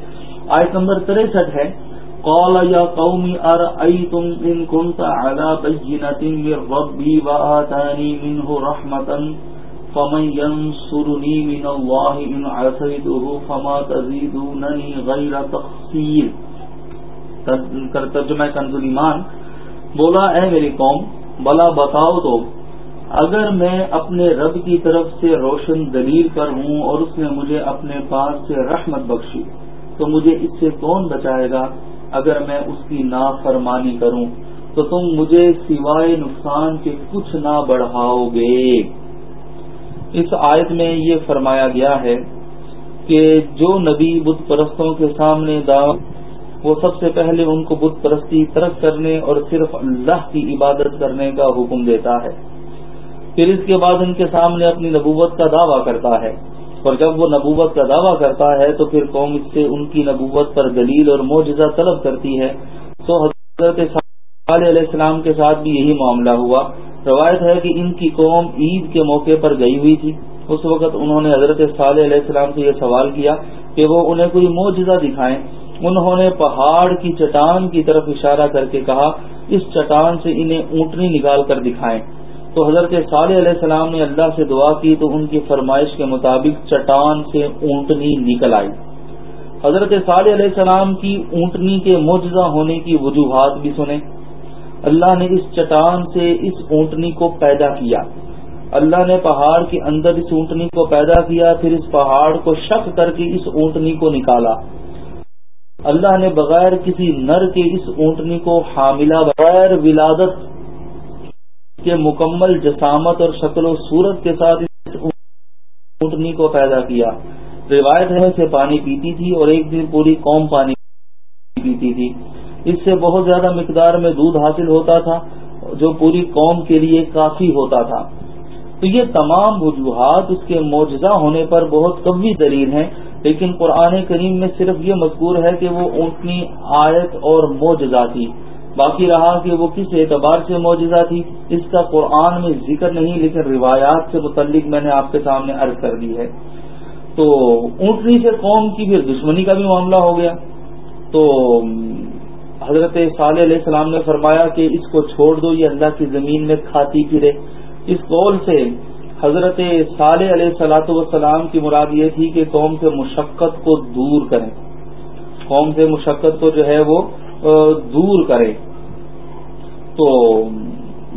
آیت نمبر تریسٹھ ہے، قال یا قوم ارأيتم ان كنت على بينة من ربي وآتاني منه رحمة فمن ينصرني من الله ان عصيته فما تزيدونني غير تخسير ترجمہ کنز ایمان بولا اے میری قوم، بلا بتاؤ تو اگر میں اپنے رب کی طرف سے روشن دلیل پر ہوں اور اس نے مجھے اپنے پاس سے رحمت بخشی، تو مجھے اس سے کون بچائے گا؟ اگر میں اس کی نافرمانی کروں، تو تم مجھے سوائے نقصان کے کچھ نہ بڑھاؤ گے۔ اس آیت میں یہ فرمایا گیا ہے کہ جو نبی بت پرستوں کے سامنے دعوت وہ سب سے پہلے ان کو بت پرستی ترک کرنے اور صرف اللہ کی عبادت کرنے کا حکم دیتا ہے۔ پھر اس کے بعد ان کے سامنے اپنی نبوت کا دعویٰ کرتا ہے۔ اور جب وہ نبوت کا دعویٰ کرتا ہے تو پھر قوم اس سے ان کی نبوت پر دلیل اور معجزہ طلب کرتی ہے۔ تو حضرت علیہ السلام کے ساتھ بھی یہی معاملہ ہوا۔ روایت ہے کہ ان کی قوم عید کے موقع پر گئی ہوئی تھی۔ اس وقت انہوں نے حضرت صالح علیہ السلام سے یہ سوال کیا کہ وہ انہیں کوئی معجزہ دکھائیں۔ انہوں نے پہاڑ کی چٹان کی طرف اشارہ کر کے کہا، اس چٹان سے انہیں اونٹنی نکال کر دکھائیں۔ تو حضرت صالح علیہ السلام نے اللہ سے دعا کی تو ان کی فرمائش کے مطابق چٹان سے اونٹنی نکل آئی۔ حضرت صالح علیہ السلام کی اونٹنی کے معجزہ ہونے کی وجوہات بھی سنیں۔ اللہ نے اس چٹان سے اس اونٹنی کو پیدا کیا۔ اللہ نے پہاڑ کے اندر اس اونٹنی کو پیدا کیا، پھر اس پہاڑ کو شک کر کے اس اونٹنی کو نکالا۔ اللہ نے بغیر کسی نر کے اس اونٹنی کو حاملہ، بغیر ولادت کے مکمل جسامت اور شکل و صورت کے ساتھ اس اونٹنی کو پیدا کیا۔ روایت ہے سے پانی پیتی تھی اور ایک دن پوری قوم پانی پیتی تھی۔ اس سے بہت زیادہ مقدار میں دودھ حاصل ہوتا تھا، جو پوری قوم کے لیے کافی ہوتا تھا۔ تو یہ تمام وجوہات اس کے معجزہ ہونے پر بہت قوی دلیل ہیں، لیکن قرآن کریم میں صرف یہ مذکور ہے کہ وہ اونٹنی آیت اور معجزہ تھی۔ باقی رہا کہ وہ کس اعتبار سے معجزہ تھی؟ اس کا قرآن میں ذکر نہیں، لیکن روایات سے متعلق میں نے آپ کے سامنے عرض کر دی ہے۔ تو اونٹنی سے قوم کی پھر دشمنی کا بھی معاملہ ہو گیا۔ تو حضرت صالح علیہ السلام نے فرمایا کہ اس کو چھوڑ دو، یہ اللہ کی زمین میں کھاتی پھرے۔ اس قول سے حضرت صالح علیہ سلاۃ والسلام کی مراد یہ تھی کہ قوم سے مشقت کو دور کریں۔ قوم سے مشقت کو جو ہے وہ دور کرے تو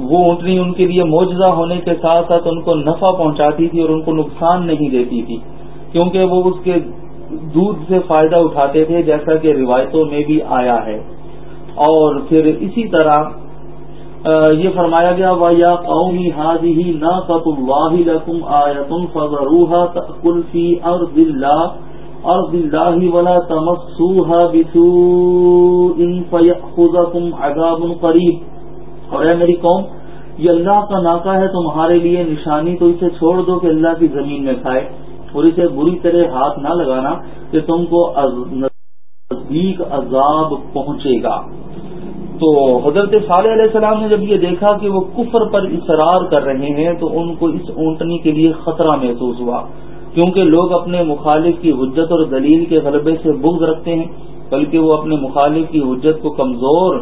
وہ اونٹنی ان کے لیے موجزہ ہونے کے ساتھ ساتھ ان کو نفع پہنچاتی تھی اور ان کو نقصان نہیں دیتی تھی، کیونکہ وہ اس کے دودھ سے فائدہ اٹھاتے تھے، جیسا کہ روایتوں میں بھی آیا ہے۔ اور پھر اسی طرح یہ فرمایا گیا وا یا قومی ہی نہ لکم آیتم فضروحا کلفی اور ارض اللہ ولا تمسوها بسوء فيأخذكم عذاب قریب اور اے میری قوم، یہ اللہ کا ناکا ہے، تمہارے لیے نشانی تو اسے چھوڑ دو کہ اللہ کی زمین میں کھائے اور اسے بری طرح ہاتھ نہ لگانا کہ تم کو نزدیک عذاب پہنچے گا۔ تو حضرت صالح علیہ السلام نے جب یہ دیکھا کہ وہ کفر پر اصرار کر رہے ہیں، تو ان کو اس اونٹنی کے لیے خطرہ محسوس ہوا۔ کیونکہ لوگ اپنے مخالف کی حجت اور دلیل کے غلبے سے بغض رکھتے ہیں، بلکہ وہ اپنے مخالف کی حجت کو کمزور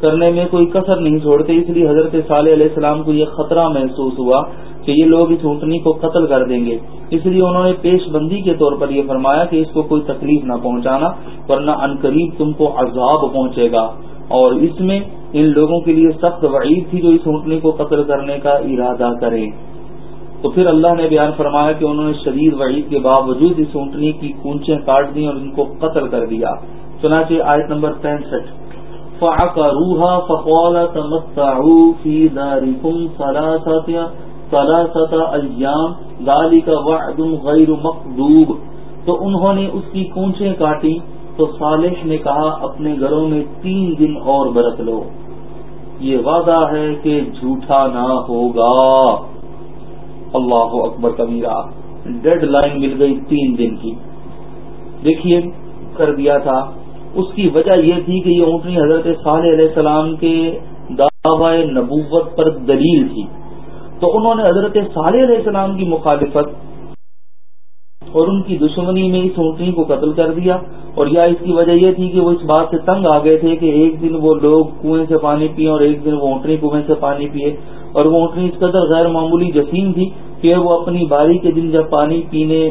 کرنے میں کوئی کثر نہیں چھوڑتے، اس لیے حضرت صالح علیہ السلام کو یہ خطرہ محسوس ہوا کہ یہ لوگ اس اونٹنی کو قتل کر دیں گے۔ اس لیے انہوں نے پیش بندی کے طور پر یہ فرمایا کہ اس کو کوئی تکلیف نہ پہنچانا، ورنہ قریب تم کو عذاب پہنچے گا۔ اور اس میں ان لوگوں کے لیے سخت وعید تھی جو اس اونٹنی کو قتل کرنے کا ارادہ کرے تو پھر اللہ نے بیان فرمایا کہ انہوں نے شدید وعید کے باوجود اس اونٹنی کی کونچیں کاٹ دی اور ان کو قتل کر دیا۔ چنانچہ آیت نمبر پینسٹھ۔ غیر مقدوب۔ تو انہوں نے اس کی کونچیں کاٹی تو صالح نے کہا، اپنے گھروں میں تین دن اور برت لو۔ یہ وعدہ ہے کہ جھوٹا نہ ہوگا۔ اللہ اکبر کبیرہ۔ ڈیڈ لائن مل گئی تین دن کی۔ دیکھیے، کر دیا تھا۔ اس کی وجہ یہ تھی کہ یہ اونٹنی حضرت صالح علیہ السلام کے دعوی نبوت پر دلیل تھی۔ تو انہوں نے حضرت صالح علیہ السلام کی مخالفت اور ان کی دشمنی میں اس اونٹنی کو قتل کر دیا اور یا اس کی وجہ یہ تھی کہ وہ اس بات سے تنگ آ گئے تھے کہ ایک دن وہ لوگ کنویں سے پانی پیے اور ایک دن وہ اونٹنی کنویں سے پانی پیے اور وہ اونٹنی اس قدر غیر معمولی جسیم تھی کہ وہ اپنی باری کے دن جب پانی پینے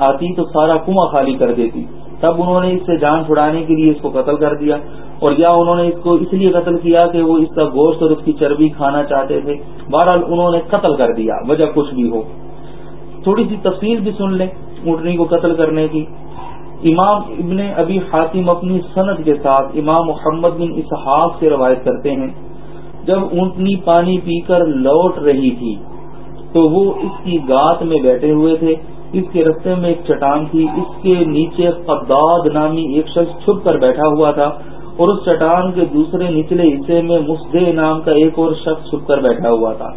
آتی تو سارا کنواں خالی کر دیتی۔ تب انہوں نے اس سے جان چھڑانے کے لیے اس کو قتل کر دیا اور یا انہوں نے اس کو اس لیے قتل کیا کہ وہ اس کا گوشت اور اس کی چربی کھانا چاہتے تھے۔ بہرحال انہوں نے قتل کر دیا، وجہ کچھ بھی ہو۔ تھوڑی سی تفصیل بھی سن لیں اونٹنی کو قتل کرنے کی۔ امام ابن ابی حاتم اپنی صنعت کے ساتھ امام محمد بن اسحاق سے روایت کرتے ہیں۔ جب اونٹنی پانی پی کر لوٹ رہی تھی تو وہ اس کی گات میں بیٹھے ہوئے تھے۔ اس کے رستے میں ایک چٹان تھی، اس کے نیچے قداد نامی ایک شخص چھپ کر بیٹھا ہوا تھا اور اس چٹان کے دوسرے نچلے حصے میں مسدے نام کا ایک اور شخص چھپ کر بیٹھا ہوا تھا۔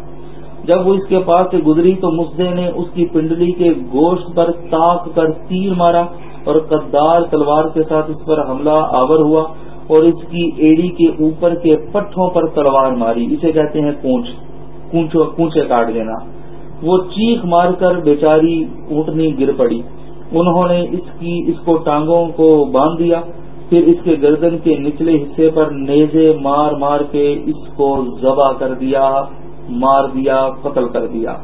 جب وہ اس کے پاس سے گزری تو مسدے نے اس کی پنڈلی کے گوشت پر تاک کر تیر مارا اور قدار تلوار کے ساتھ اس پر حملہ آور ہوا اور اس کی ایڑی کے اوپر کے پٹھوں پر تلوار ماری۔ اسے کہتے ہیں کونچ کونچے کاٹ دینا۔ وہ چیخ مار کر بیچاری اونٹنی گر پڑی۔ انہوں نے اس کی، اس کو ٹانگوں کو باندھ دیا۔ پھر اس کے گردن کے نچلے حصے پر نیزے مار مار کے اس کو ذبح کر دیا، مار دیا، قتل کر دیا۔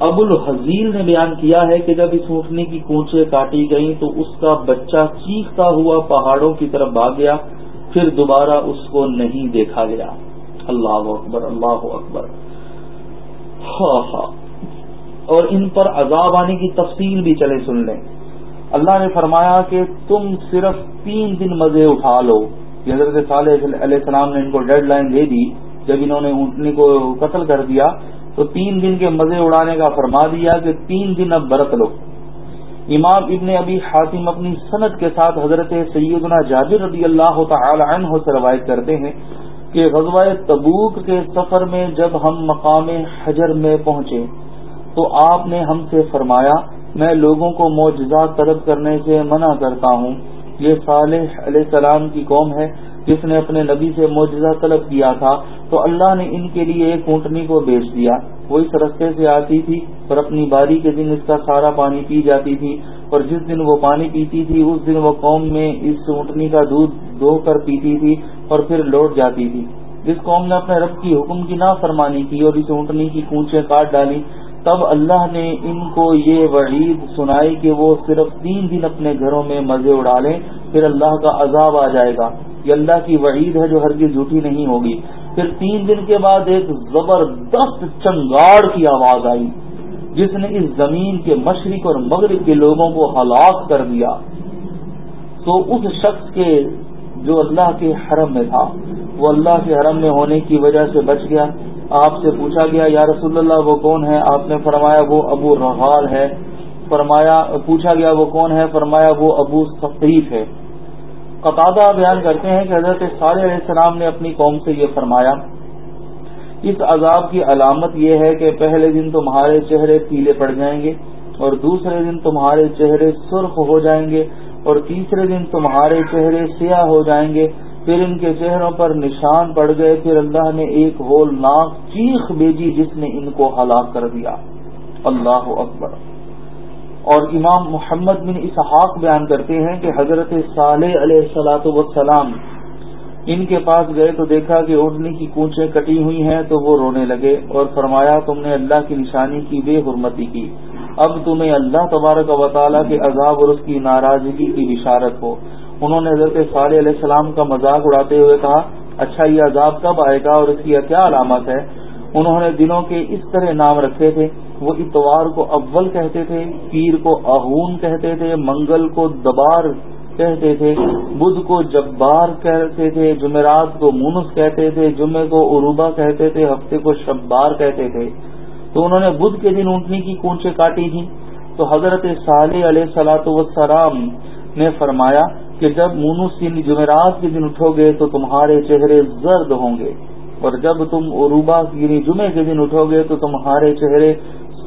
ابو الحزیل نے بیان کیا ہے کہ جب اس اونٹنی کی کونچے کاٹی گئیں تو اس کا بچہ چیختا ہوا پہاڑوں کی طرف بھاگ گیا۔ پھر دوبارہ اس کو نہیں دیکھا گیا۔ اللہ اکبر اللہ اکبر۔ ہاں ہاں۔ اور ان پر عذاب آنے کی تفصیل بھی چلے سن لیں۔ اللہ نے فرمایا کہ تم صرف تین دن مزے اٹھا لو۔ حضرت صالح علیہ السلام نے ان کو ڈیڈ لائن دے دی۔ جب انہوں نے اونٹنی کو قتل کر دیا، تو تین دن کے مزے اڑانے کا فرما دیا کہ تین دن اب برت لو۔ امام ابن ابی حاتم اپنی صنعت کے ساتھ حضرت سیدنا جابر رضی اللہ تعالی عنہ سے روایت کرتے ہیں کہ غزوہ تبوک کے سفر میں جب ہم مقام حجر میں پہنچے تو آپ نے ہم سے فرمایا، میں لوگوں کو معجزات طلب کرنے سے منع کرتا ہوں۔ یہ صالح علیہ السلام کی قوم ہے، جس نے اپنے نبی سے معجزہ طلب کیا تھا، تو اللہ نے ان کے لیے ایک اونٹنی کو بیچ دیا۔ وہ اس رستے سے آتی تھی اور اپنی باری کے دن اس کا سارا پانی پی جاتی تھی۔ اور جس دن وہ پانی پیتی تھی، اس دن وہ قوم میں اس اونٹنی کا دودھ دھو کر پیتی تھی اور پھر لوٹ جاتی تھی۔ جس قوم نے اپنے رب کی حکم کی نافرمانی کی اور اس اونٹنی کی کونچیں کاٹ ڈالی، تب اللہ نے ان کو یہ وعید سنائی کہ وہ صرف تین دن اپنے گھروں میں مزے اڑا لیں، پھر اللہ کا عذاب آ جائے گا۔ یہ اللہ کی وعید ہے جو ہرگز جھوٹی نہیں ہوگی۔ پھر تین دن کے بعد ایک زبردست چنگاڑ کی آواز آئی۔ جس نے اس زمین کے مشرق اور مغرب کے لوگوں کو ہلاک کر دیا، تو اس شخص کے جو اللہ کے حرم میں تھا، وہ اللہ کے حرم میں ہونے کی وجہ سے بچ گیا۔ آپ سے پوچھا گیا، یا رسول اللہ، وہ کون ہے؟ آپ نے فرمایا، وہ ابو رحال ہے۔ فرمایا، پوچھا گیا، وہ کون ہے؟ فرمایا، وہ ابو ثقیف ہے۔ قطادہ بیان کرتے ہیں کہ حضرت صالح علیہ السلام نے اپنی قوم سے یہ فرمایا اس عذاب کی علامت یہ ہے کہ پہلے دن تمہارے چہرے پیلے پڑ جائیں گے اور دوسرے دن تمہارے چہرے سرخ ہو جائیں گے اور تیسرے دن تمہارے چہرے سیاہ ہو جائیں گے۔ پھر ان کے چہروں پر نشان پڑ گئے۔ پھر اللہ نے ایک ہول ناک چیخ بھیجی جس نے ان کو ہلاک کر دیا۔ اللہ اکبر۔ اور امام محمد بن اسحاق بیان کرتے ہیں کہ حضرت صالح علیہ سلاۃ وسلام ان کے پاس گئے تو دیکھا کہ اٹھنے کی کونچیں کٹی ہوئی ہیں تو وہ رونے لگے اور فرمایا، تم نے اللہ کی نشانی کی بے حرمتی کی۔ اب تمہیں اللہ تبارک و تعالیٰ کے عذاب اور اس کی ناراضگی کی بشارت ہو۔ انہوں نے حضرت صالح علیہ السلام کا مذاق اڑاتے ہوئے کہا اچھا یہ عذاب کب آئے گا اور اس کی کیا علامت ہے؟ انہوں نے دنوں کے اس طرح نام رکھے تھے۔ وہ اتوار کو اول کہتے تھے، پیر کو اہون کہتے تھے، منگل کو دبار کہتے تھے، بدھ کو جبار کہتے تھے، جمعرات کو مونس کہتے تھے جمعے کو عروبہ کہتے تھے، ہفتے کو شبار کہتے تھے۔ تو انہوں نے بدھ کے دن اونٹنی کی کونچے کاٹی تھی تو حضرت صالح علیہ سلاۃ وسلام نے فرمایا کہ جب مونس یعنی جمعرات کے دن اٹھو گے تو تمہارے چہرے زرد ہوں گے۔ اور جب تم عروبہ یعنی جمعے کے دن اٹھو گے تو تمہارے چہرے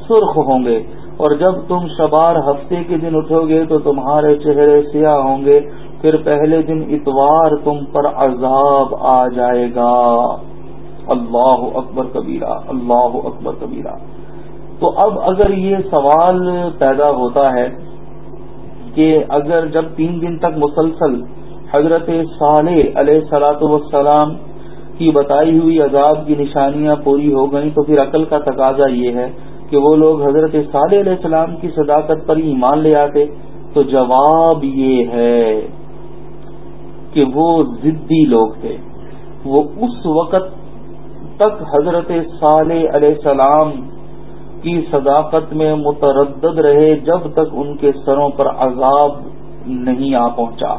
سرخ ہوں گے۔ اور جب تم شبار ہفتے کے دن اٹھو گے تو تمہارے چہرے سیاہ ہوں گے، پھر پہلے دن اتوار تم پر عذاب آ جائے گا۔ اللہ اکبر کبیرہ، اللہ اکبر کبیرہ۔ تو اب اگر یہ سوال پیدا ہوتا ہے کہ اگر جب تین دن تک مسلسل حضرت صالح علیہ سلاۃ وسلام کی بتائی ہوئی عذاب کی نشانیاں پوری ہو گئیں تو پھر عقل کا تقاضا یہ ہے کہ وہ لوگ حضرت صالح علیہ السلام کی صداقت پر ایمان لے آتے، تو جواب یہ ہے کہ وہ ضدی لوگ تھے۔ وہ اس وقت تک حضرت صالح علیہ السلام کی صداقت میں متردد رہے، جب تک ان کے سروں پر عذاب نہیں آ پہنچا۔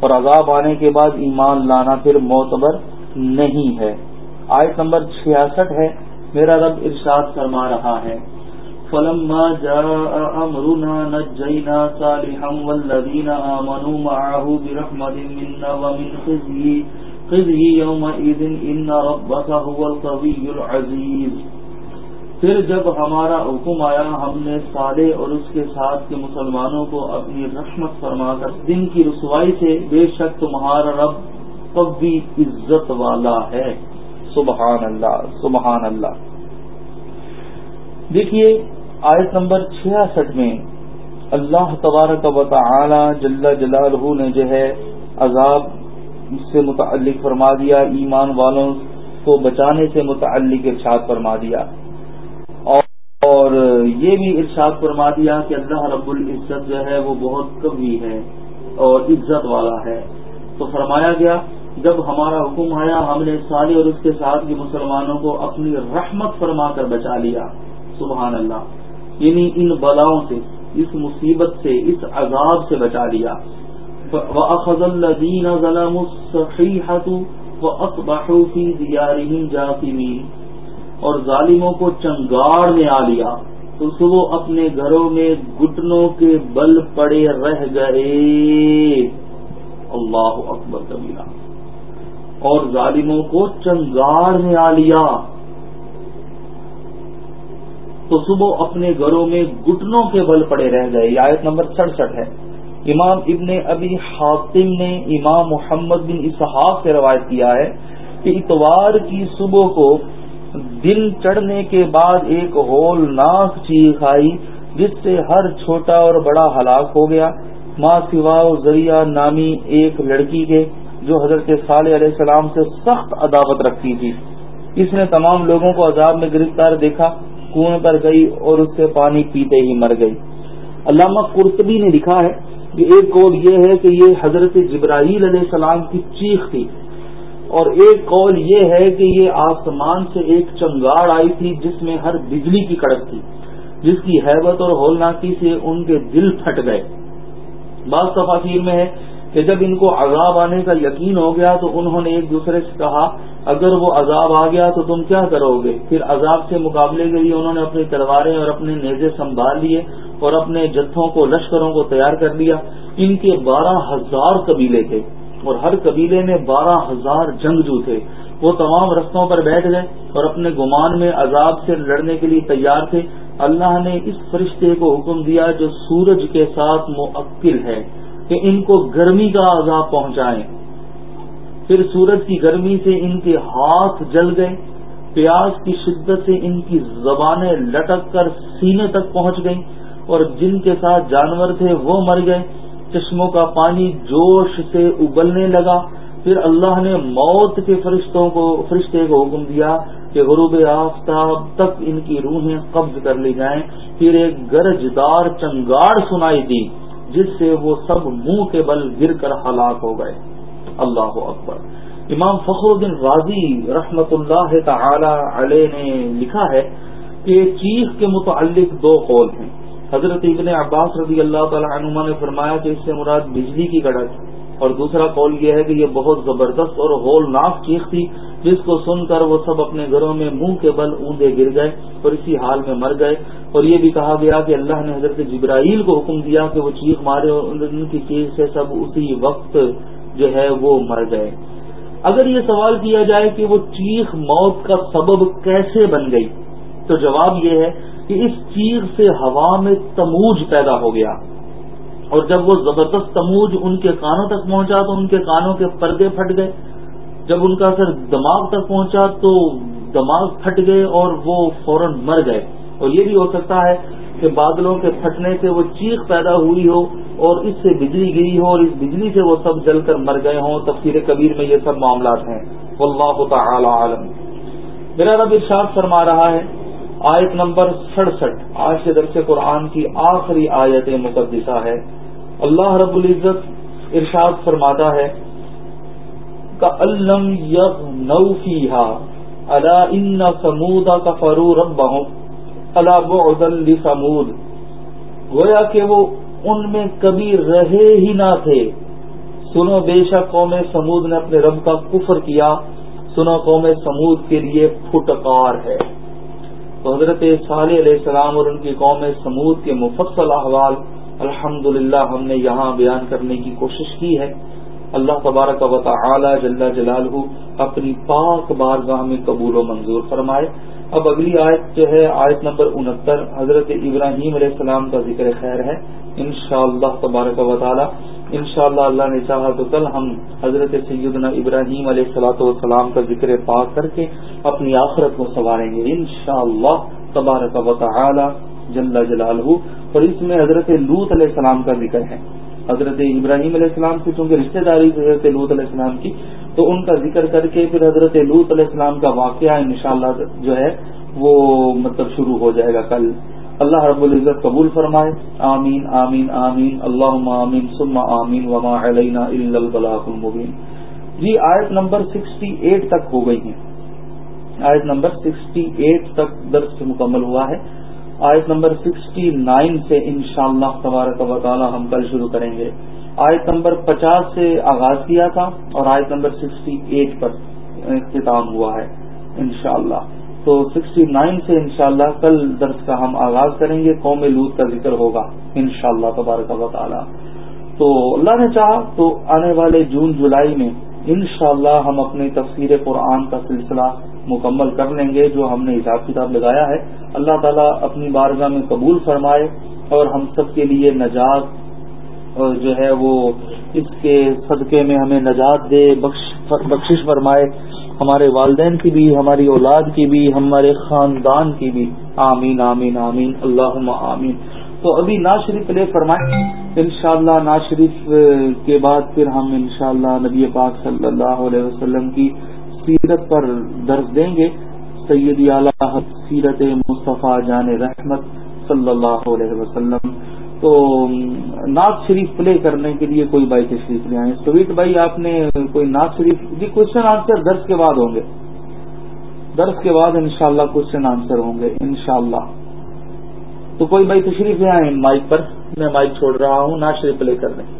اور عذاب آنے کے بعد ایمان لانا پھر معتبر نہیں ہے۔ آیت نمبر چھیاسٹھ ہے۔ میرا رب ارشاد فرما رہا ہے۔ فلما جاء امرنا نجينا صالحا والذين امنوا معه برحمه منا ومن خزي خزي يومئذ ان ربك هو القوي العزيز۔ پھر جب ہمارا حکم آیا، ہم نے صالح اور اس کے ساتھ کے مسلمانوں کو اپنی رحمت فرما کر دن کی رسوائی سے، بے شک تمہارا رب قوی عزت والا ہے۔ سبحان اللہ سبحان اللہ دیکھیے، آیت نمبر چھیاسٹھ میں اللہ تبارک و تعالی جل جلالہ نے جو ہے عذاب سے متعلق فرما دیا، ایمان والوں کو بچانے سے متعلق ارشاد فرما دیا۔ اور یہ بھی ارشاد فرما دیا کہ اللہ رب العزت جو ہے وہ بہت کبھی ہے اور عزت والا ہے۔ تو فرمایا گیا جب ہمارا حکم آیا، ہم نے سارے اور اس کے ساتھ بھی مسلمانوں کو اپنی رحمت فرما کر بچا لیا۔ سبحان اللہ۔ یعنی ان بلاؤں سے، اس مصیبت سے، اس عذاب سے بچا لیا۔ وَأَخَذَ الَّذِينَ ظَلَمُوا الصَّحِيحَةُ وَأَصْبَحُوا فِي دِيَارِهِمْ جَاثِمِينَ۔ اور ظالموں کو چنگاڑ میں آ لیا۔ تو صبح اپنے گھروں میں گٹنوں کے بل پڑے رہ گئے۔ اللہ اکبر کبیرہ۔ اور ظالموں کو چنگاڑ میں آ لیا۔ تو صبح اپنے گھروں میں گٹنوں کے بل پڑے رہ گئے۔ یہ آیت نمبر سڑسٹھ ہے۔ امام ابن ابی حاتم نے امام محمد بن اسحاق سے روایت کیا ہے کہ اتوار کی صبح کو دن چڑھنے کے بعد ایک ہول ناک چیخ آئی، جس سے ہر چھوٹا اور بڑا ہلاک ہو گیا۔ ماں سوا ذریعہ نامی ایک لڑکی کے جو حضرت صالح علیہ السلام سے سخت عداوت رکھتی تھی۔ اس نے تمام لوگوں کو عذاب میں گرفتار دیکھا کنویں پر گئی اور اس سے پانی پیتے ہی مر گئی۔ علامہ قرطبی نے لکھا ہے کہ ایک قول یہ ہے کہ یہ حضرت جبرائیل علیہ السلام کی چیخ تھی۔ اور ایک قول یہ ہے کہ یہ آسمان سے ایک چنگاڑ آئی تھی جس میں ہر بجلی کی کڑک تھی، جس کی حیبت اور ہولناکی سے ان کے دل پھٹ گئے۔ بعض تفاصیر میں ہے کہ جب ان کو عذاب آنے کا یقین ہو گیا تو انہوں نے ایک دوسرے سے کہا، اگر وہ عذاب آ گیا تو تم کیا کرو گے؟ پھر عذاب سے مقابلے کے لیے انہوں نے اپنی تلواریں اور اپنے نیزے سنبھال لیے اور اپنے جتھوں کو، لشکروں کو تیار کر لیا۔ ان کے بارہ ہزار قبیلے تھے اور ہر قبیلے میں بارہ ہزار جنگجو تھے، وہ تمام رستوں پر بیٹھ گئے اور اپنے گمان میں عذاب سے لڑنے کے لیے تیار تھے۔ اللہ نے اس فرشتے کو حکم دیا جو سورج کے ساتھ معقل ہے۔ کہ ان کو گرمی کا عذاب پہنچائیں۔ پھر سورج کی گرمی سے ان کے ہاتھ جل گئے۔ پیاس کی شدت سے ان کی زبانیں لٹک کر سینے تک پہنچ گئیں اور جن کے ساتھ جانور تھے وہ مر گئے۔ چشموں کا پانی جوش سے ابلنے لگا۔ پھر اللہ نے موت کے فرشتوں کو فرشتے کو حکم دیا کہ غروب آفتاب تک ان کی روحیں قبض کر لی جائیں۔ پھر ایک گرجدار چنگاڑ سنائی دی۔ جس سے وہ سب منہ کے بل گر کر ہلاک ہو گئے۔ اللہ اکبر۔ امام فخر الدین غازی رحمت اللہ تعالی علیہ نے لکھا ہے کہ چیخ کے متعلق دو قول ہیں۔ حضرت ابن عباس رضی اللہ تعالی عنما نے فرمایا کہ اس سے مراد بجلی کی کڑک اور دوسرا قول یہ ہے کہ یہ بہت زبردست اور ہولناک چیخ تھی، جس کو سن کر وہ سب اپنے گھروں میں منہ کے بل اونڈے گر گئے اور اسی حال میں مر گئے۔ اور یہ بھی کہا گیا کہ اللہ نے حضرت جبرائیل کو حکم دیا کہ وہ چیخ مارے اور ان کی چیز سے سب اسی وقت جو ہے وہ مر گئے۔ اگر یہ سوال کیا جائے کہ وہ چیخ موت کا سبب کیسے بن گئی، تو جواب یہ ہے کہ اس چیخ سے ہوا میں تموج پیدا ہو گیا۔ اور جب وہ زبردست تموج ان کے کانوں تک پہنچا تو ان کے کانوں کے پردے پھٹ گئے۔ جب ان کا اثر دماغ تک پہنچا تو دماغ پھٹ گئے اور وہ فوراً مر گئے۔ اور یہ بھی ہو سکتا ہے کہ بادلوں کے پھٹنے سے وہ چیخ پیدا ہوئی ہو اور اس سے بجلی گری ہو اور اس بجلی سے وہ سب جل کر مر گئے ہوں۔ تفصیل کبیر میں یہ سب معاملات ہیں۔ واللہ تعالی عالم۔ میرا رب ارشاد فرما رہا ہے، آیت نمبر سڑسٹھ، آج کے درس قرآن کی آخری آیت مقدسہ ہے۔ اللہ رب العزت ارشاد فرماتا ہے کا علم یغ نوفی اللہ ان سمودا کا فرو رب اللہ سمود گویا کہ وہ ان میں کبھی رہے ہی نہ تھے۔ سنو بے شک قوم سمود نے اپنے رب کا کفر کیا۔ سنو قوم سمود کے لیے پھٹکار ہے۔ تو حضرت صالح علیہ السلام اور ان کی قوم سمود کے مفصل احوال الحمد ہم نے یہاں بیان کرنے کی کوشش کی ہے۔ اللہ تبارک و تعالی جل جلال اپنی پاک بارگاہ میں قبول و منظور فرمائے۔ اب اگلی آیت جو ہے، آیت نمبر انہتر، حضرت ابراہیم علیہ السلام کا ذکر خیر ہے۔ ان شاء اللہ تبارک و تعالی ان شاء اللہ اللہ نے چاہا تو کل ہم حضرت سیدنا ابراہیم علیہ السلاۃ والسلام کا ذکر پاک کر کے اپنی آخرت کو سنواریں گے۔ ان شاء اللہ تبارک و تعالی جل جلال اور اس میں حضرت لوت علیہ السلام کا ذکر ہے۔ حضرت ابراہیم علیہ السلام کی چونکہ رشتہ داری حضرت لوت علیہ السلام کی، تو ان کا ذکر کر کے پھر حضرت لوت علیہ السلام کا واقعہ انشاءاللہ جو ہے وہ مطلب شروع ہو جائے گا کل۔ اللہ رب العزت قبول فرمائے۔ آمین آمین آمین۔ اللہ آمین سم آمین، وما علینا البلاق المبین۔ جی آیت نمبر سکسٹی ایٹ تک ہو گئی ہیں۔ آیت نمبر سکسٹی ایٹ تک درس مکمل ہوا ہے۔ آیت نمبر سکسٹی نائن سے انشاءاللہ اللہ تبارک و تعالی ہم کل شروع کریں گے۔ آیت نمبر پچاس سے آغاز کیا تھا اور آیت نمبر سکسٹی ایٹ پر اختتام ہوا ہے، انشاءاللہ۔ تو سکسٹی نائن سے انشاءاللہ کل درس کا ہم آغاز کریں گے، قوم لوت کا ذکر ہوگا، انشاءاللہ اللہ تبارک و تعالی۔ تو اللہ نے چاہا تو آنے والے جون جولائی میں انشاءاللہ ہم اپنی تفسیر قرآن کا سلسلہ مکمل کر لیں گے جو ہم نے حساب کتاب لگایا ہے۔ اللہ تعالیٰ اپنی بارگاہ میں قبول فرمائے اور ہم سب کے لیے نجات، اور جو ہے وہ اس کے صدقے میں ہمیں نجات دے بخشش فرمائے۔ ہمارے والدین کی بھی، ہماری اولاد کی بھی، ہمارے خاندان کی بھی۔ آمین آمین آمین۔ اللہ آمین۔ تو ابھی ناز شریف پلے فرمائیں۔ ان شاء اللہ ناز شریف کے بعد پھر ہم انشاءاللہ نبی پاک صلی اللہ علیہ وسلم کی سیرت پر درد دیں گے۔ سیدی اعلیٰ سیرت مصطفیٰ جان رحمت صلی اللہ علیہ وسلم۔ تو ناز شریف پلے کرنے کے لیے کوئی بھائی تشریف لے آئے سویٹ بھائی، آپ نے کوئی ناز شریف؟ جی کوشچن آنسر درس کے بعد ہوں گے۔ درس کے بعد انشاءاللہ شاء کوشچن آنسر ہوں گے، انشاءاللہ۔ تو کوئی بھائی تشریف لے آئے مائک پر۔ میں مائک چھوڑ رہا ہوں ناز شریف پلے کر دیں۔